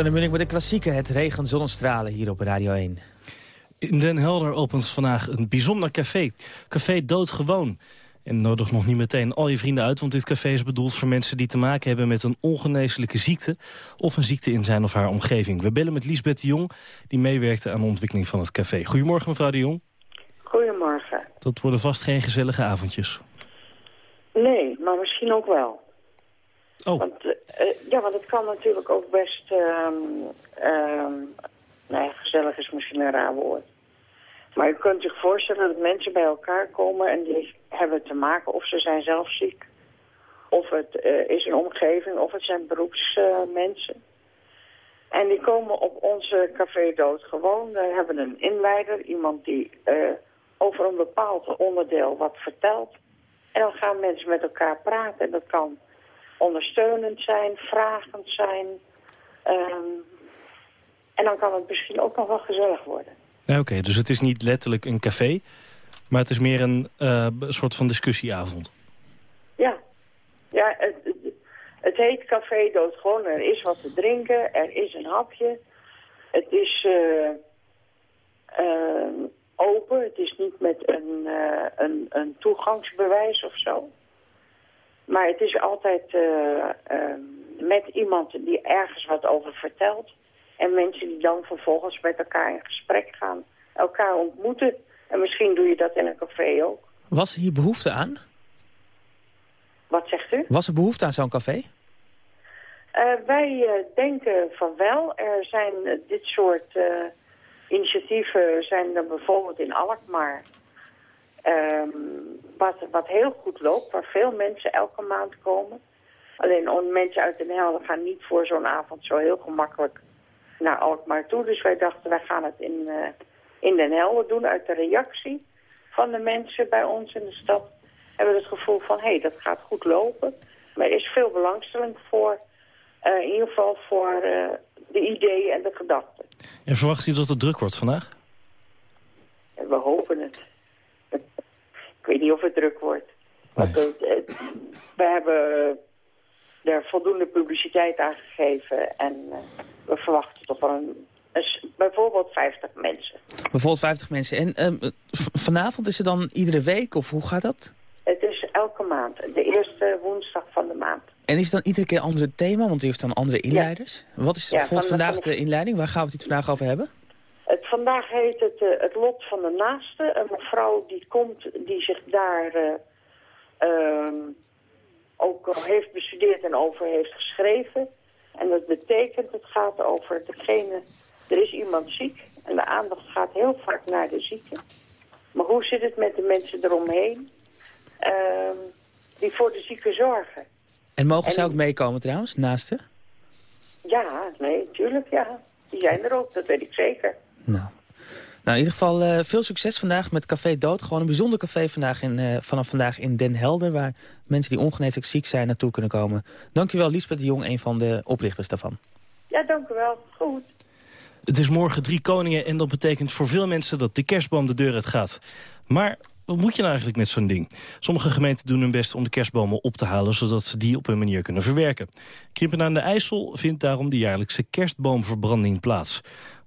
D: Acta de Munnik met de klassieke Het regent zonnestralen hier op Radio 1.
C: In Den Helder opent vandaag een bijzonder café. Café Doodgewoon. En nodig nog niet meteen al je vrienden uit... want dit café is bedoeld voor mensen die te maken hebben... met een ongeneeslijke ziekte of een ziekte in zijn of haar omgeving. We bellen met Liesbeth de Jong, die meewerkte aan de ontwikkeling van het café. Goedemorgen, mevrouw de Jong.
N: Goedemorgen.
C: Dat worden vast geen gezellige avondjes.
N: Nee, maar misschien ook wel.
C: Oh.
N: Want, eh, eh, ja, want het kan natuurlijk ook best... ehm nou ja, gezellig is misschien een raar woord. Maar je kunt zich voorstellen dat mensen bij elkaar komen... en die hebben te maken of ze zijn zelf ziek... of het eh, is een omgeving, of het zijn beroepsmensen. en die komen op onze café dood gewoon. We hebben een inleider, iemand die over een bepaald onderdeel wat vertelt. En dan gaan mensen met elkaar praten. En dat kan ondersteunend zijn, vragend zijn. Ehm, en dan kan het misschien ook nog wel gezellig worden.
C: Ja, Oké, dus het is niet letterlijk een café... maar het is meer een eh, soort van discussieavond.
N: Ja, ja het, het, heet Café Dood Gewoon. Er is wat te drinken, er is een hapje. Het is eh, eh, open, het is niet met een, eh, een, een toegangsbewijs of zo. Maar het is altijd eh, eh, met iemand die ergens wat over vertelt. En mensen die dan vervolgens met elkaar in gesprek gaan, elkaar ontmoeten. En misschien doe je dat in een café ook.
D: Was er hier behoefte aan?
N: Wat zegt u?
D: Was er behoefte aan zo'n café?
N: Eh, wij eh, denken van wel. Er zijn dit soort initiatieven zijn er bijvoorbeeld in Alkmaar. Ehm, wat, wat heel goed loopt, waar veel mensen elke maand komen. Alleen mensen uit Den Helder gaan niet voor zo'n avond zo heel gemakkelijk naar Alkmaar toe. Dus wij dachten, wij gaan het in, eh, in Den Helder doen uit de reactie van de mensen bij ons in de stad hebben het gevoel van... hé, hey, dat gaat goed lopen. Maar er is veel belangstelling voor, uh, in ieder geval voor uh, de ideeën en de gedachten.
C: En verwacht u dat het druk wordt vandaag?
N: We hopen het. Ik weet niet of het druk wordt. Nee. we hebben er voldoende publiciteit aan gegeven en uh, we verwachten toch wel een dus bijvoorbeeld 50 mensen.
D: Bijvoorbeeld 50 mensen. En um, vanavond is het dan iedere week of hoe gaat dat?
N: Het is elke maand. De eerste woensdag van de maand.
D: En is het dan iedere keer een andere thema? Want u heeft dan andere inleiders. Ja. Wat is ja, van vandaag de, de inleiding? Waar gaan we het vandaag over hebben?
N: Het, vandaag heet het uh, het lot van de naaste. Een mevrouw die komt, die zich daar uh, ook al heeft bestudeerd en over heeft geschreven. En dat betekent, het gaat over degene er is iemand ziek en de aandacht gaat heel vaak naar de zieke. Maar hoe zit het met de mensen eromheen uh, die voor de zieke zorgen?
D: En mogen en, ze ook meekomen trouwens, naast
N: Ja, nee, tuurlijk, ja. Die zijn er ook, dat weet ik zeker.
D: Nou, nou, in ieder geval uh, veel succes vandaag met Café Dood. Gewoon een bijzonder café vandaag in, uh, vanaf vandaag in Den Helder... waar mensen die ongeneeslijk ziek zijn naartoe kunnen komen. Dankjewel, Lisbeth de Jong, een van de oprichters daarvan.
N: Ja, dank u wel. Goed.
C: Het is morgen drie koningen en dat betekent voor veel mensen dat de kerstboom de deur uit gaat. Maar wat moet je nou eigenlijk met zo'n ding? Sommige gemeenten doen hun best om de kerstbomen op te halen... zodat ze die op hun manier kunnen verwerken. Krimpen aan de IJssel vindt daarom de jaarlijkse kerstboomverbranding plaats.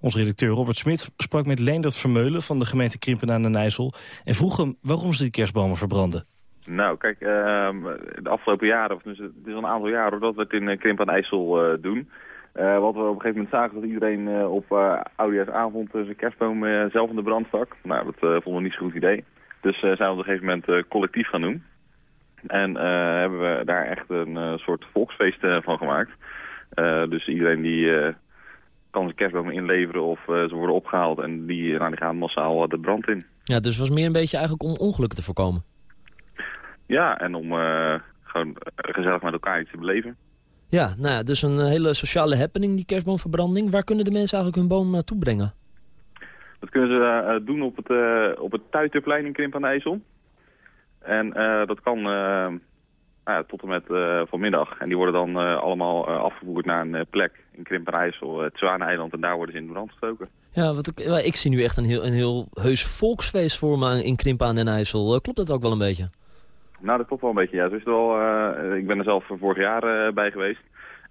C: Onze redacteur Robert Smit sprak met Leendert Vermeulen... van de gemeente Krimpen aan de IJssel... en vroeg hem waarom ze die kerstbomen verbranden.
O: Nou, kijk, uh, de afgelopen jaren, of dus het is al een aantal jaren... dat we het in Krimpen aan IJssel uh, doen... Uh, wat we op een gegeven moment zagen dat iedereen op uh, oudejaarsavond zijn kerstboom zelf in de brand stak. Nou, dat vonden we niet zo'n goed idee. Dus zijn we op een gegeven moment collectief gaan doen. En hebben we daar echt een soort volksfeest van gemaakt. dus iedereen die kan zijn kerstbomen inleveren of ze worden opgehaald en die, nou, die gaan massaal de brand in.
P: Ja, dus het was meer een beetje eigenlijk om ongelukken te voorkomen.
O: Ja, en om gewoon gezellig met elkaar iets te beleven.
P: Ja, nou ja, dus een eh, hele sociale happening, die kerstboomverbranding. Waar kunnen de mensen eigenlijk hun boom naartoe brengen?
O: Dat kunnen ze doen op het, op het Tuiterplein in Krimp aan de IJssel. En uh, dat kan nou tot en met vanmiddag. En die worden dan allemaal afgevoerd naar een plek in Krimp aan de IJssel, het Zwaneneiland. En daar worden ze in de brand gestoken.
P: Ja, wat ik, ik zie nu echt een heel, een heel heus volksfeest voor me in Krimp aan den IJssel. klopt dat ook wel een beetje?
O: Nou, dat klopt wel een beetje. Ja, zo is het wel, uh, ik ben er zelf vorig jaar uh, bij geweest.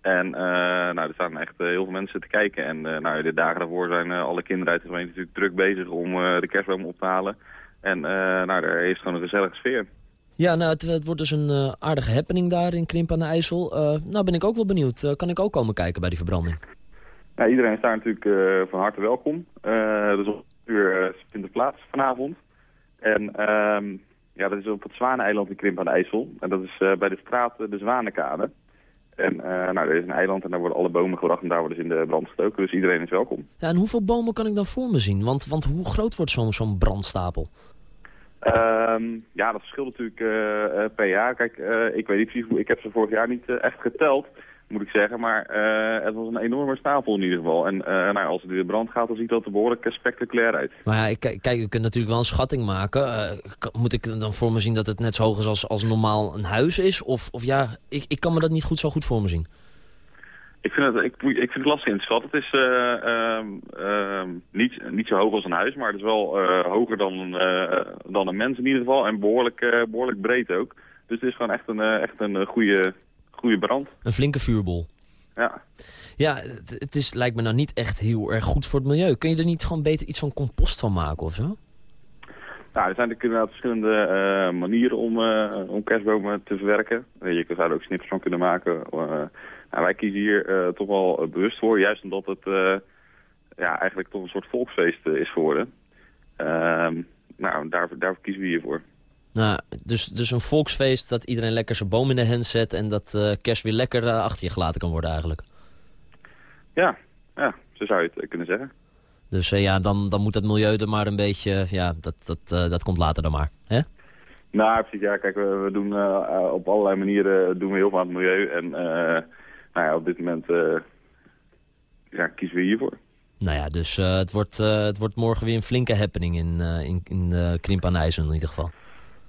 O: En uh, nou, er staan echt heel veel mensen te kijken. En nou, de dagen daarvoor zijn alle kinderen uit de gemeente natuurlijk druk bezig om de kerstboom op te halen. En nou, er is gewoon een gezellige sfeer.
P: Ja, nou, het, het wordt dus een aardige happening daar in Krimp aan de IJssel. nou ben ik ook wel benieuwd. kan ik ook komen kijken bij die verbranding?
O: Ja, iedereen is daar natuurlijk van harte welkom. dus op uur vindt er plaats vanavond. En... Ehm, ja, dat is op het Zwaneneiland in Krimp aan de IJssel. En dat is bij de straat de Zwanenkade. En nou, er is een eiland en daar worden alle bomen gebracht en daar worden ze in de brand gestoken. Dus iedereen is welkom.
P: Ja, en hoeveel bomen kan ik dan voor me zien? Want, want hoe groot wordt zo'n zo'n brandstapel?
O: Um, ja, dat verschilt natuurlijk uh, per jaar. Kijk, ik weet niet precies. Ik heb ze vorig jaar niet echt geteld moet ik zeggen. Maar het was een enorme stapel in ieder geval. En nou, als het in de brand gaat, dan ziet dat er behoorlijk spectaculair uit.
P: Maar ja, kijk, je kunt natuurlijk wel een schatting maken. Moet ik dan voor me zien dat het net zo hoog is als, als normaal een huis is? Of, of ja, ik, ik kan me dat niet goed zo goed voor me zien.
O: Ik vind het, ik, ik vind het lastig in te schatten. Het is uh, niet, niet zo hoog als een huis, maar het is wel hoger dan, dan een mens in ieder geval. En behoorlijk, behoorlijk breed ook. Dus het is gewoon echt een, echt een goede, goede brand.
P: Een flinke vuurbol.
O: Ja.
P: Ja, het, het, is, lijkt me nou niet echt heel erg goed voor het milieu. Kun je er niet gewoon beter iets van compost van maken of zo?
O: Nou, er zijn natuurlijk verschillende uh, manieren om, uh, om kerstbomen te verwerken. Je zou er ook snippers van kunnen maken. Uh, nou, wij kiezen hier toch wel bewust voor, juist omdat het ja, eigenlijk toch een soort volksfeest is geworden. Ehm, nou, daar, daarvoor kiezen we hiervoor.
P: Nou, dus, dus een volksfeest dat iedereen lekker zijn boom in de hand zet... en dat uh, kerst weer lekker uh, achter je gelaten kan worden eigenlijk.
O: Ja, ja, zo zou je het kunnen zeggen.
P: Dus uh, ja, dan, dan moet het milieu er maar een beetje... Ja, dat, dat, dat komt later dan maar, hè?
O: Nou, precies. Ja, kijk, we, we doen op allerlei manieren doen we heel veel aan het milieu. En nou ja, op dit moment ja, kiezen we hiervoor.
P: Nou ja, dus het, wordt, het wordt morgen weer een flinke happening in, in, in Krimp aan IJssel in ieder geval.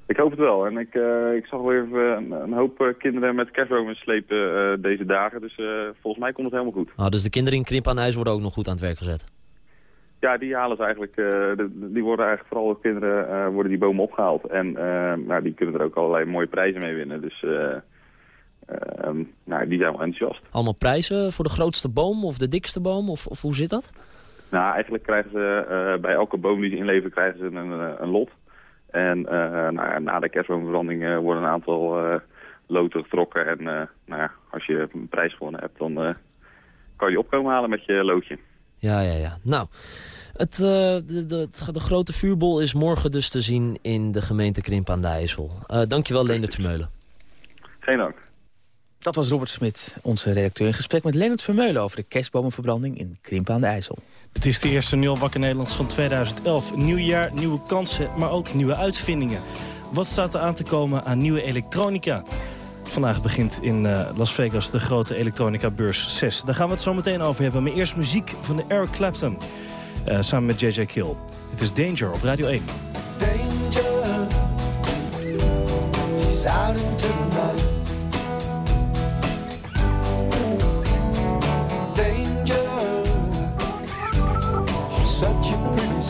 O: Ik hoop het wel. En ik, uh, ik zag weer even een, hoop kinderen met kerstbomen slepen uh, deze dagen. Dus uh, volgens mij komt het helemaal goed.
P: Ah, dus de kinderen in Krimp aan IJs worden ook nog goed aan het werk gezet?
O: Ja, die halen ze eigenlijk. die worden eigenlijk vooral de kinderen worden die bomen opgehaald. En nou, die kunnen er ook allerlei mooie prijzen mee winnen. Dus nou, die zijn wel enthousiast.
P: Allemaal prijzen voor de grootste boom of de dikste boom? Of, of hoe zit dat?
O: Nou, eigenlijk krijgen ze bij elke boom die ze inleveren krijgen ze een, een lot. En uh, nou, na de kerstboomverbranding worden een aantal loten getrokken. En nou ja, als je een prijs gewonnen hebt, dan kan je opkomen halen met je loodje.
P: Ja, ja, ja. Nou, het, de, de, de, grote vuurbol is morgen dus te zien in de gemeente Krimp aan de IJssel. dankjewel, Leendert Vermeulen.
O: Geen dank.
D: Dat was Robert Smit, onze redacteur, in gesprek met Leonard Vermeulen... over de kerstbomenverbranding in Krimp aan de IJssel.
C: Het is de eerste Nul Wakker Nederlands van 2011. Nieuw jaar, nieuwe kansen, maar ook nieuwe uitvindingen. Wat staat er aan te komen aan nieuwe elektronica? Vandaag begint in uh, Las Vegas de grote elektronica-beurs 6. Daar gaan we het zo meteen over hebben. Maar eerst muziek van de Eric Clapton. Uh, samen met JJ Kill. Het is Danger op Radio 1. Danger,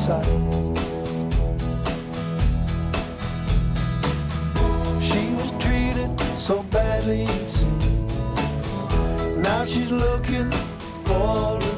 C: sight. She was treated so badly, Now she's looking for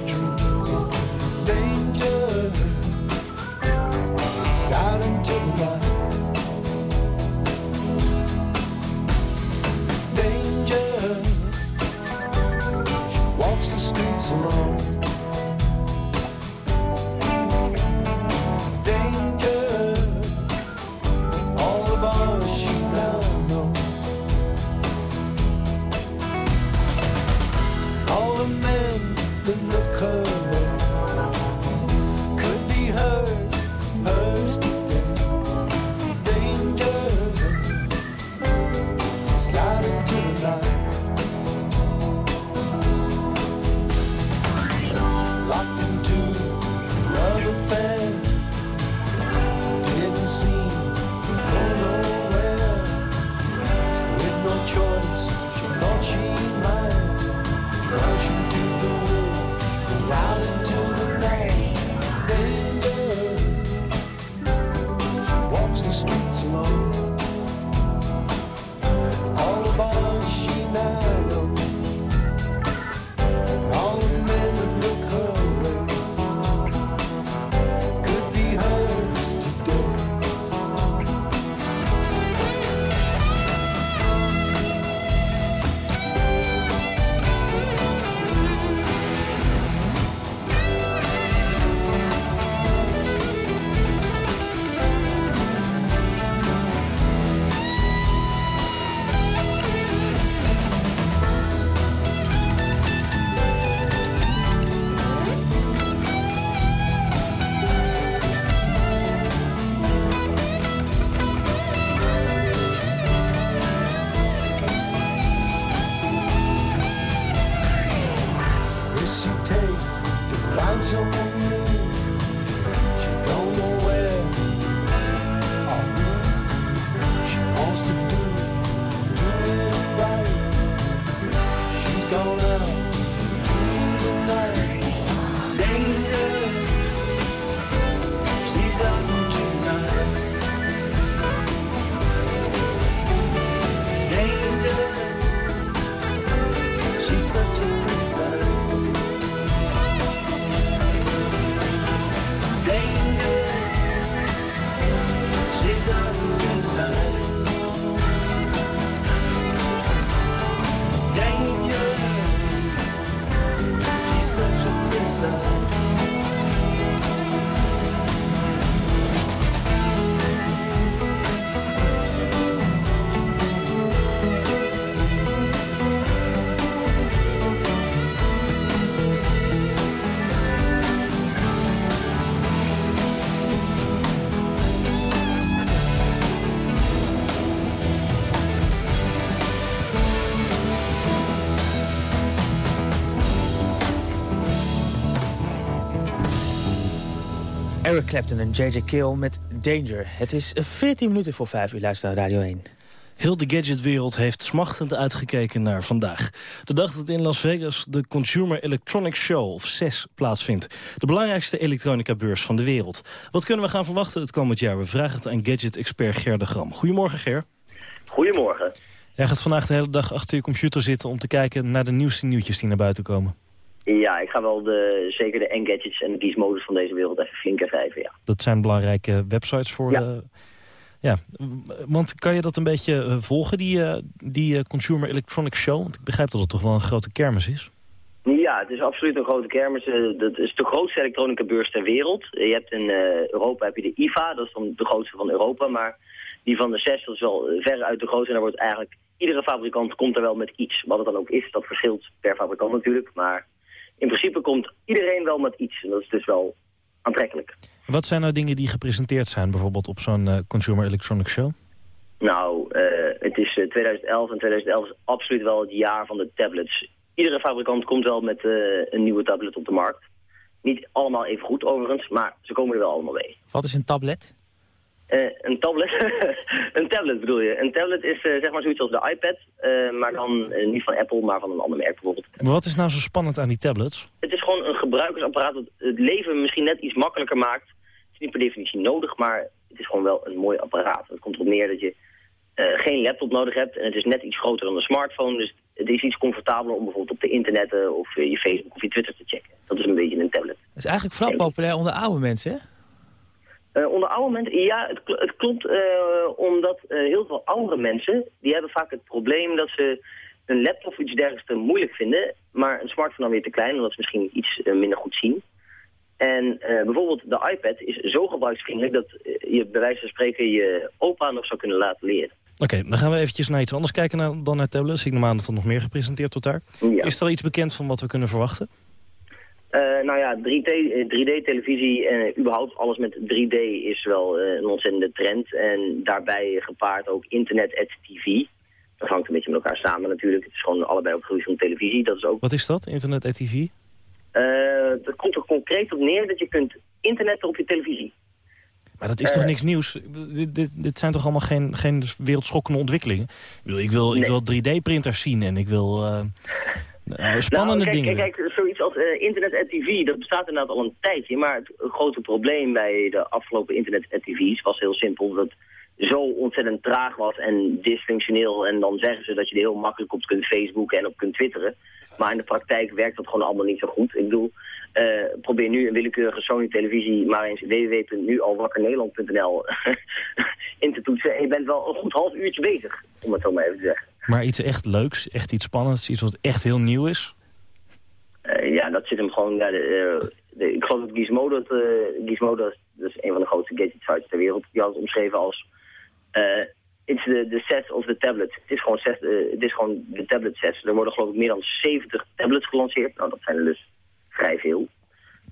D: Eric Clapton en J.J. Kill met Danger. Het is 14 minuten voor 5 uur, luister naar Radio 1.
C: Heel de gadgetwereld heeft smachtend uitgekeken naar vandaag. De dag dat in Las Vegas de Consumer Electronics Show, of CES, plaatsvindt. De belangrijkste elektronica-beurs van de wereld. Wat kunnen we gaan verwachten het komend jaar? We vragen het aan gadget-expert Ger de Gram. Goedemorgen, Ger.
Q: Goedemorgen.
C: Jij gaat vandaag de hele dag achter je computer zitten... om te kijken naar de nieuwste nieuwtjes die naar buiten komen.
Q: Ja, ik ga wel de, zeker de N-gadgets en de Gizmodus van deze wereld even flink even, ja.
C: Dat zijn belangrijke websites voor...
Q: Ja.
C: eh, ja, want kan je dat een beetje eh, volgen, die, eh, die Consumer Electronics Show? Want ik begrijp dat het toch wel een grote kermis is.
Q: Ja, het is absoluut een grote kermis. Dat is de grootste elektronica beurs ter wereld. Je hebt in Europa heb je de IFA, dat is dan de grootste van Europa. Maar die van de CES, dat is wel ver uit de grootste. En daar wordt eigenlijk, iedere fabrikant komt er wel met iets. Wat het dan ook is, dat verschilt per fabrikant natuurlijk. Maar in principe komt iedereen wel met iets. En dat is dus wel aantrekkelijk.
C: Wat zijn nou dingen die gepresenteerd zijn, bijvoorbeeld op zo'n eh, Consumer Electronics Show?
Q: Nou, eh, het is eh, 2011 en 2011 is absoluut wel het jaar van de tablets. Iedere fabrikant komt wel met eh, een nieuwe tablet op de markt. Niet allemaal even goed overigens, maar ze komen er wel allemaal mee.
D: Wat is een tablet?
Q: Eh, een tablet? een tablet bedoel je? Een tablet is eh, zeg maar zoiets als de iPad, eh, maar dan niet van Apple, maar van een ander merk bijvoorbeeld.
C: Maar wat is nou zo spannend aan die tablets?
Q: Het is gewoon een gebruikersapparaat dat het leven misschien net iets makkelijker maakt. Het is niet per definitie nodig, maar het is gewoon wel een mooi apparaat. Het komt erop neer dat je eh, geen laptop nodig hebt en het is net iets groter dan een smartphone. Dus het is iets comfortabeler om bijvoorbeeld op de internetten of je Facebook of je Twitter te checken. Dat is een beetje een tablet.
D: Dat is eigenlijk vooral populair onder oude mensen, hè?
Q: Eh, onder oude mensen, ja, het, kl- het klopt eh, omdat eh, heel veel oudere mensen, die hebben vaak het probleem dat ze een laptop of iets dergelijks te moeilijk vinden, maar een smartphone dan weer te klein, omdat ze misschien iets minder goed zien. En bijvoorbeeld de iPad is zo gebruiksvriendelijk dat je bij wijze van spreken je opa nog zou kunnen laten leren.
C: Oké, dan gaan we eventjes naar iets anders kijken dan naar tablets. Ik neem aan dat er nog meer gepresenteerd wordt daar. Is er al iets bekend van wat we kunnen verwachten?
Q: Eh, nou ja, 3D-televisie en überhaupt alles met 3D is wel eh, een ontzettende trend. En daarbij gepaard ook internet at TV. Dat hangt een beetje met elkaar samen natuurlijk. Het is gewoon allebei op het gebied van televisie. Dat is ook
C: Wat is dat, internet en tv?
Q: Eh, dat komt er concreet op neer dat je kunt internetten op je televisie.
C: Maar dat is toch niks nieuws? Dit, dit, dit zijn toch allemaal geen, geen wereldschokkende ontwikkelingen? Ik, wil, ik wil 3D-printers zien en ik wil eh, eh, spannende
Q: nou, kijk,
C: dingen.
Q: Kijk, zoiets als eh, internet at TV, dat bestaat inderdaad al een tijdje. Maar het grote probleem bij de afgelopen internet at TV's was heel simpel. Dat het zo ontzettend traag was en dysfunctioneel. En dan zeggen ze dat je er heel makkelijk op kunt Facebooken en op kunt twitteren. Maar in de praktijk werkt dat gewoon allemaal niet zo goed. Ik bedoel, eh, probeer nu een willekeurige Sony-televisie maar eens www.nualwakkernederland.nl in te toetsen. En je bent wel een goed half uurtje bezig, om het zo maar even te zeggen.
C: Maar iets echt leuks, echt iets spannends, iets wat echt heel nieuw is?
Q: Eh, ja, dat zit hem gewoon... Ja, de, eh, de- ik geloof dat Gizmodo, eh, Gizmodo dat is, een van de grootste gadget sites ter wereld. Die had het omschreven als... it's the, the set of the tablet. Het is gewoon, set, het is gewoon de tablet sets. Er worden geloof ik meer dan 70 tablets gelanceerd. Nou, dat zijn er dus vrij veel.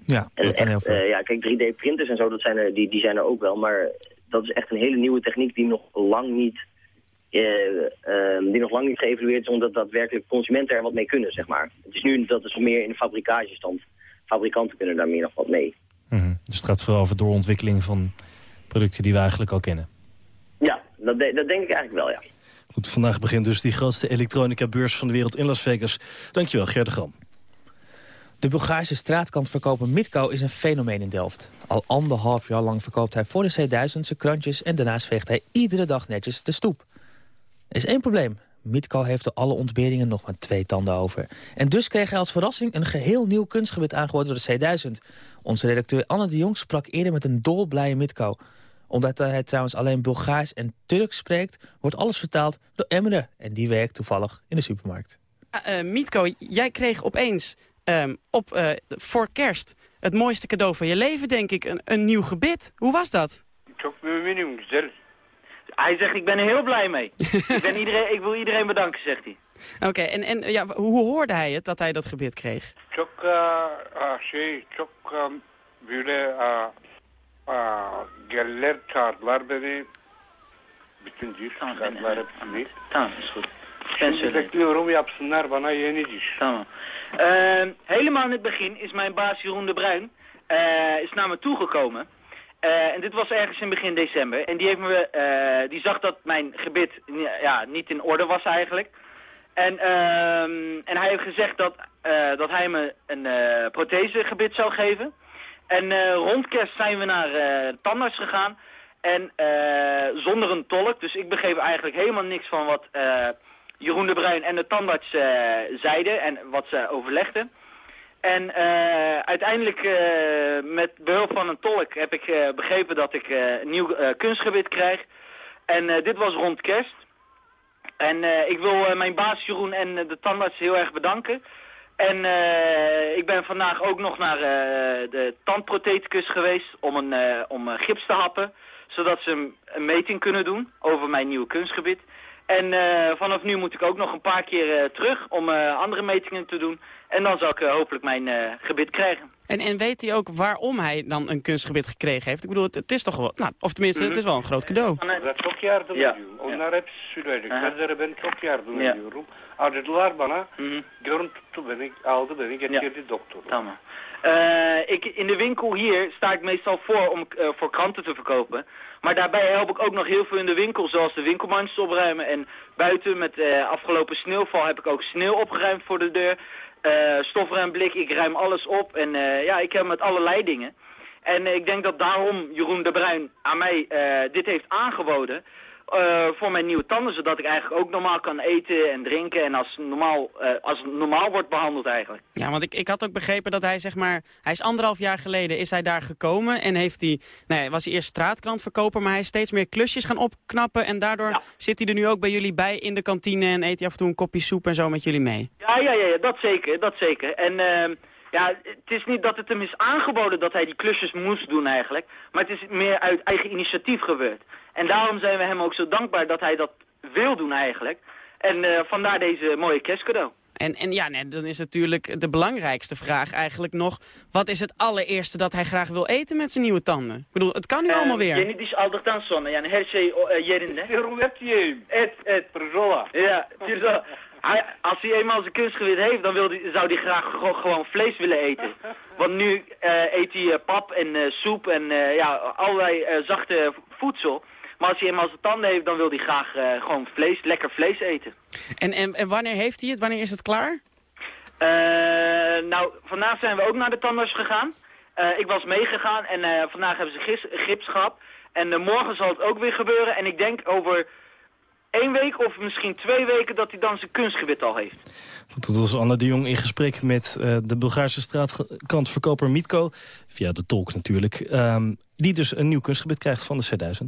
D: Ja,
Q: En
D: dat zijn heel veel.
Q: ja, kijk, 3D-printers en zo, dat zijn er, die, die zijn er ook wel. Maar dat is echt een hele nieuwe techniek die nog lang niet, die nog lang niet geëvalueerd is, omdat daadwerkelijk consumenten er wat mee kunnen, zeg maar. Het is nu dat is meer in de fabrikagestand. Fabrikanten kunnen daar meer nog wat mee.
C: Mhm. Dus het gaat vooral over doorontwikkeling van producten die we eigenlijk al kennen.
Q: Ja, dat, de- dat denk ik eigenlijk wel, ja.
C: Goed, vandaag begint dus die grootste elektronica-beurs van de wereld in Las Vegas. Dankjewel, Ger de Gram.
D: De Bulgaarse straatkantverkoper Mitko is een fenomeen in Delft. Al anderhalf jaar lang verkoopt hij voor de C1000 zijn krantjes... en daarnaast veegt hij iedere dag netjes de stoep. Er is één probleem. Mitko heeft er alle ontberingen nog maar twee tanden over. En dus kreeg hij als verrassing een geheel nieuw kunstgebied aangeboden door de C1000. Onze redacteur Anne de Jong sprak eerder met een dolblije Mitko. Omdat hij trouwens alleen Bulgaars en Turks spreekt... wordt alles vertaald door Emre. En die werkt toevallig in de supermarkt.
R: Uh, Mietko, jij kreeg opeens um, op, uh, voor kerst het mooiste cadeau van je leven, denk ik. Een, een nieuw gebit. Hoe was dat?
S: Çok müminim, güzel. Hij zegt, ik ben er heel blij mee. ik, ben iedereen, ik wil iedereen bedanken, zegt hij.
R: Oké, okay, en, en ja, hoe hoorde hij het dat hij dat gebit kreeg?
S: Çok uh, şey, çok um, böyle uh, uh, geller çağırdılar beni. Bütün diş çıkardılar hepsini.
K: Tamam, is goed.
S: Şimdi bekliyorum yapsınlar bana yeni diş.
K: Tamam. Uh, helemaal in het begin is mijn baas Jeroen de Bruin uh, is naar me toegekomen.
T: Eh, en dit was ergens in begin december. En die, heeft me, eh, die zag dat mijn gebit ja, niet in orde was eigenlijk. En, ehm, en hij heeft gezegd dat, eh, dat hij me een prothesegebit zou geven. En rond kerst zijn we naar tandarts gegaan. En zonder een tolk. Dus ik begreep eigenlijk helemaal niks van wat Jeroen de Bruin en de tandarts zeiden. En wat ze overlegden. En uh, uiteindelijk uh, met behulp van een tolk heb ik uh, begrepen dat ik een nieuw kunstgebied krijg. En dit was rond kerst. En ik wil mijn baas Jeroen en de tandarts heel erg bedanken. En ik ben vandaag ook nog naar de tandprotheticus geweest om, een, om gips te happen. Zodat ze een meting kunnen doen over mijn nieuwe kunstgebied. En vanaf nu moet ik ook nog een paar keer terug om andere metingen te doen. En dan zal ik eh, hopelijk mijn uh, gebit krijgen.
R: En, en weet hij ook waarom hij dan een kunstgebit gekregen heeft? Ik bedoel, het, het is toch wel... Nou, of tenminste, het is wel een groot cadeau.
S: Dat çok yardım ja. ediyorum. Onlar hep söyledik. Kendileri ben çok yardım ja. ediyorum. Aradılar bana. Görün tuttu beni, aldı beni, getirdi ja. doktor.
T: Tamam. Uh, ik, in de winkel hier sta ik meestal voor om uh, voor kranten te verkopen. Maar daarbij help ik ook nog heel veel in de winkel, zoals de winkelmandjes opruimen. En buiten met uh, afgelopen sneeuwval heb ik ook sneeuw opgeruimd voor de deur uh, blik, ik ruim alles op. En uh, ja, ik heb met allerlei dingen. En uh, ik denk dat daarom Jeroen de Bruin aan mij dit heeft aangeboden. Voor mijn nieuwe tanden, zodat ik eigenlijk ook normaal kan eten en drinken. En als normaal, als normaal wordt behandeld eigenlijk.
R: Ja, want ik, ik had ook begrepen dat hij zeg maar... Hij is anderhalf jaar geleden is hij daar gekomen. En heeft hij, nee, was hij eerst straatkrantverkoper. Maar hij is steeds meer klusjes gaan opknappen. En daardoor zit hij er nu ook bij jullie bij in de kantine. En eet hij af en toe een kopje soep en zo met jullie mee.
T: Ja, ja, ja, dat zeker, dat zeker. En uh, ja, het is niet dat het hem is aangeboden dat hij die klusjes moest doen eigenlijk. Maar het is meer uit eigen initiatief gebeurd. En daarom zijn we hem ook zo dankbaar dat hij dat wil doen eigenlijk. En uh, vandaar deze mooie kerstcadeau.
R: En, en ja, nee, dan is natuurlijk de belangrijkste vraag eigenlijk nog... wat is het allereerste dat hij graag wil eten met zijn nieuwe tanden? Ik bedoel, het kan nu uh, allemaal weer.
T: Yeni diş aldıktan sonra yani her şey yerinde. Et, et,
S: pirzola.
T: Ja, pirzola. Hij, als hij eenmaal zijn kunstgewicht heeft, dan wil die, zou hij graag gewoon vlees willen eten. Want nu uh, eet hij uh, pap en uh, soep en ja, allerlei zachte voedsel. Maar als hij eenmaal zijn tanden heeft, dan wil hij graag gewoon vlees, lekker vlees eten.
R: En, en, en wanneer heeft hij het? Wanneer is het klaar?
T: nou, vandaag zijn we ook naar de tandarts gegaan. ik was meegegaan en vandaag hebben ze gips gehad. En morgen zal het ook weer gebeuren. En ik denk over één week of misschien twee weken dat hij dan zijn kunstgebit al heeft.
C: Dat was Anne de Jong in gesprek met uh, de Bulgaarse straatkantverkoper Mitko. Via de tolk natuurlijk. Um, die dus een nieuw kunstgebit krijgt van de C1000.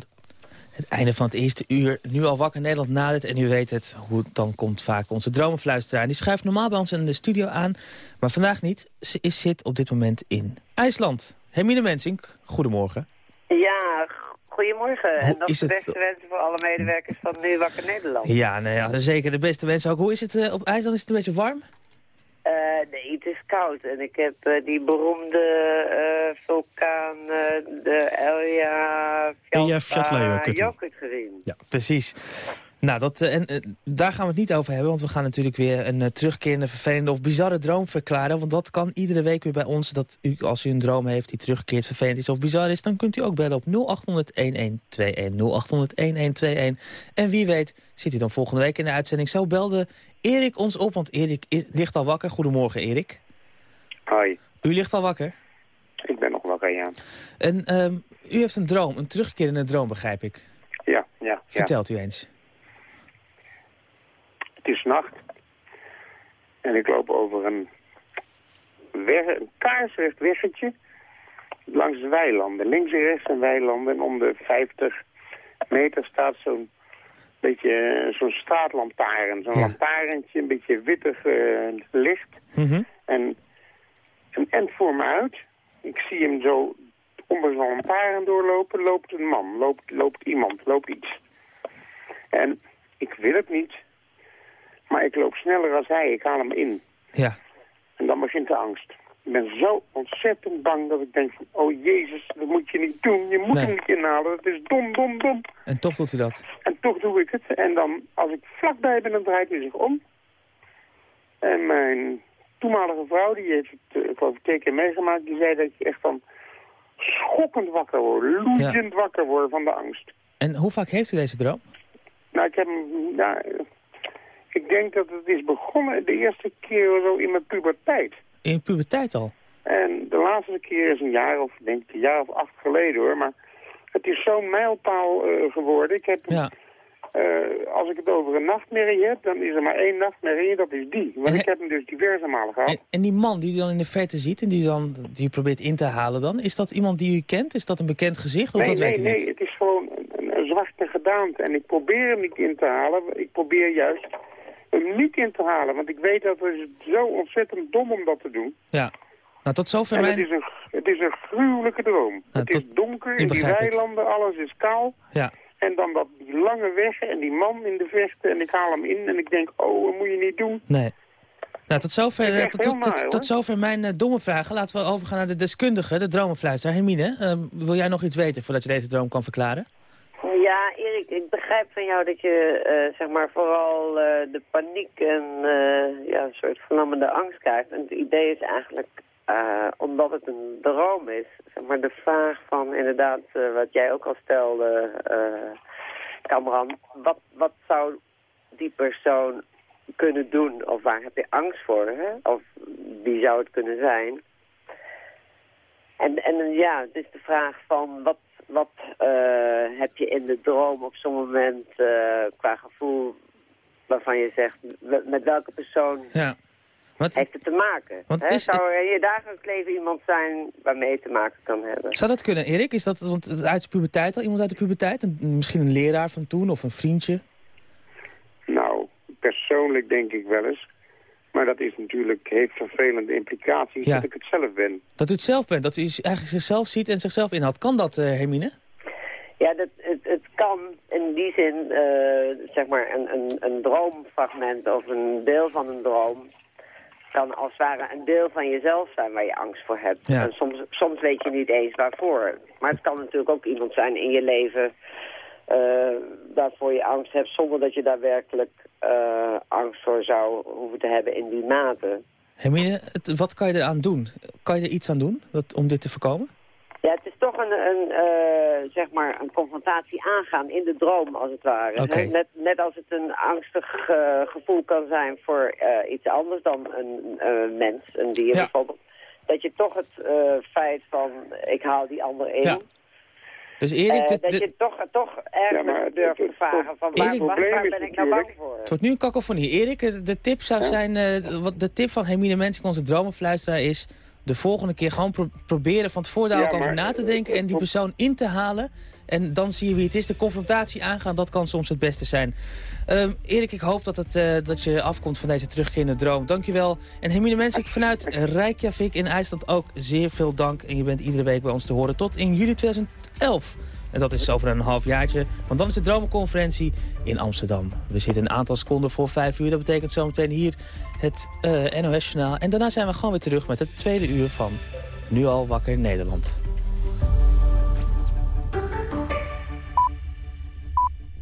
D: Het einde van het eerste uur. Nu al wakker Nederland nadert. En u weet het, hoe het dan komt vaak onze dromenfluisteraar. Die schuift normaal bij ons in de studio aan. Maar vandaag niet. Ze is, zit op dit moment in IJsland. Hermine Mensink, goedemorgen.
U: Ja, Goedemorgen. en nog de beste wensen voor alle medewerkers van Nu Wakker Nederland.
D: Ja, nou ja, zeker de beste wensen ook. Hoe is het uh, op IJsland? Is het een beetje warm?
U: Uh, nee, het is koud. En ik heb uh, die beroemde vulkaan, de Elja Fjallajökull gezien.
D: Ja, precies. Nou, dat, uh, en, uh, daar gaan we het niet over hebben, want we gaan natuurlijk weer een uh, terugkerende, vervelende of bizarre droom verklaren. Want dat kan iedere week weer bij ons, dat u, als u een droom heeft die terugkeert, vervelend is of bizar is, dan kunt u ook bellen op 0800-1121, 0800-1121. En wie weet zit u dan volgende week in de uitzending. Zo belde Erik ons op, want Erik ligt al wakker. Goedemorgen, Erik.
V: Hoi.
D: U ligt al wakker?
V: Ik ben nog wakker, ja.
D: En um, u heeft een droom, een terugkerende droom, begrijp ik.
V: Ja, ja.
D: Vertelt
V: ja.
D: u eens.
V: Het is nacht. En ik loop over een, weg, een kaarsrecht weggetje langs de weilanden. Links en rechts een weilanden. En om de 50 meter staat zo'n beetje zo'n straatlantaarn. Zo'n ja. lantaarntje, een beetje wittig uh, licht.
D: Mm -hmm.
V: En een end voor me uit. Ik zie hem zo onder zo'n lantaarn doorlopen. Loopt een man, loopt, loopt iemand, loopt iets. En ik wil het niet. Maar ik loop sneller als hij, ik haal hem in.
D: Ja.
V: En dan begint de angst. Ik ben zo ontzettend bang dat ik denk van, oh jezus, dat moet je niet doen. Je moet nee. hem niet inhalen, dat is dom, dom, dom.
D: En toch doet u dat?
V: En toch doe ik het. En dan, als ik vlakbij ben, dan draait hij zich om. En mijn toenmalige vrouw, die heeft het, uh, ik geloof twee keer meegemaakt, die zei dat je echt dan schokkend wakker worden, loeiend wakker worden van de angst.
D: En hoe vaak heeft u deze droom?
V: Nou, ik heb hem, ja, ik denk dat het is begonnen de eerste keer zo in mijn puberteit.
D: In puberteit al?
V: En de laatste keer is een jaar of, denk ik, een jaar of acht geleden hoor. Maar het is zo'n mijlpaal uh, geworden. Ik heb,
D: ja.
V: uh, als ik het over een nachtmerrie heb, dan is er maar één nachtmerrie dat is die. Want ik heb hem dus diverse malen gehad.
D: En, en, die man die u dan in de verte ziet en die, dan, die probeert in te halen dan, is dat iemand die u kent? Is dat een bekend gezicht? Of
V: nee,
D: dat
V: nee,
D: weet u
V: nee,
D: niet?
V: het is gewoon een, een zwarte gedaante. En ik probeer hem niet in te halen. Ik probeer juist hem niet in te halen. Want ik weet dat het is zo ontzettend dom om dat te doen.
D: Ja. Nou, tot zover
V: en
D: mijn...
V: het, is een, het is een gruwelijke droom. het is donker, in die weilanden, alles is kaal.
D: Ja.
V: En dan dat, die lange weg en die man in de vechten en ik haal hem in en ik denk, oh, dat moet je niet doen.
D: Nee. Nou, tot zover, eh, tot, tot, tot,
V: naar,
D: tot zover mijn eh, domme vragen. Laten we overgaan naar de deskundige, de dromenfluisteraar. Hermine, eh, wil jij nog iets weten voordat je deze droom kan verklaren?
U: Ja, Erik, ik begrijp van jou dat je eh, zeg maar vooral eh, de paniek en eh, ja, een soort verlammende angst krijgt. En het idee is eigenlijk, omdat het een droom is, zeg maar de vraag van inderdaad, wat jij ook al stelde, Kamran, wat, wat zou die persoon kunnen doen? Of waar heb je angst voor? Hè? Of wie zou het kunnen zijn? En, en ja, het is de vraag van wat, wat uh, heb je in de droom op zo'n moment uh, qua gevoel waarvan je zegt, met welke persoon
D: ja. Wat,
U: heeft het te maken?
D: Want
U: Hè?
D: is,
U: Zou er in je dagelijks leven iemand zijn waarmee je te maken kan hebben?
D: Zou dat kunnen, Erik? Is dat want uit de puberteit al? Iemand uit de puberteit? Een, misschien een leraar van toen of een vriendje?
V: Nou, persoonlijk denk ik wel eens. Maar dat is natuurlijk, heeft vervelende implicaties
D: Ja.
V: dat ik het zelf ben.
D: Dat u het zelf bent, dat u eigenlijk zichzelf ziet en zichzelf inhoudt. Kan dat, uh, Hermine?
U: Ja, dat, het, het kan in die zin, uh, zeg maar, een, een, een droomfragment of een deel van een droom... kan als het ware een deel van jezelf zijn waar je angst voor hebt.
D: Ja.
U: En soms, soms weet je niet eens waarvoor. Maar het kan natuurlijk ook iemand zijn in je leven... Uh, waarvoor je angst hebt, zonder dat je daar werkelijk uh, angst voor zou hoeven te hebben in die mate.
D: Hermine, het, wat kan je eraan doen? Kan je er iets aan doen dat, om dit te voorkomen?
U: Ja, het is toch een, een uh, zeg maar een confrontatie aangaan in de droom, als het ware.
D: Okay.
U: Net, net als het een angstig gevoel kan zijn voor iets anders dan een mens, een dier
D: ja.
U: bijvoorbeeld. Dat je toch het feit van, ik haal die ander in...
D: Ja. Dus Erik,
U: uh,
D: de,
U: dat je toch, toch ergens ja, durft te vragen van waar,
D: Erik,
U: waar, waar ben ik nou bang voor?
D: Het wordt nu een kakofonie. Erik, de tip zou ja? zijn, uh, wat de tip van Hermine Mensink, onze dromenfluisteraar, is de volgende keer gewoon pro proberen van tevoren daar ja, ook over na te denken en die persoon in te halen. En dan zie je wie het is. De confrontatie aangaan, dat kan soms het beste zijn. Uh, Erik, ik hoop dat, het, uh, dat je afkomt van deze terugkerende droom. Dankjewel. En Hermine Mensik vanuit Reykjavik in IJsland ook zeer veel dank. En je bent iedere week bij ons te horen tot in juli 2011. En dat is over een half jaartje, want dan is de dromenconferentie in Amsterdam. We zitten een aantal seconden voor vijf uur. Dat betekent zometeen hier het uh, NOS-journaal. En daarna zijn we gewoon weer terug met het tweede uur van Nu al wakker Nederland.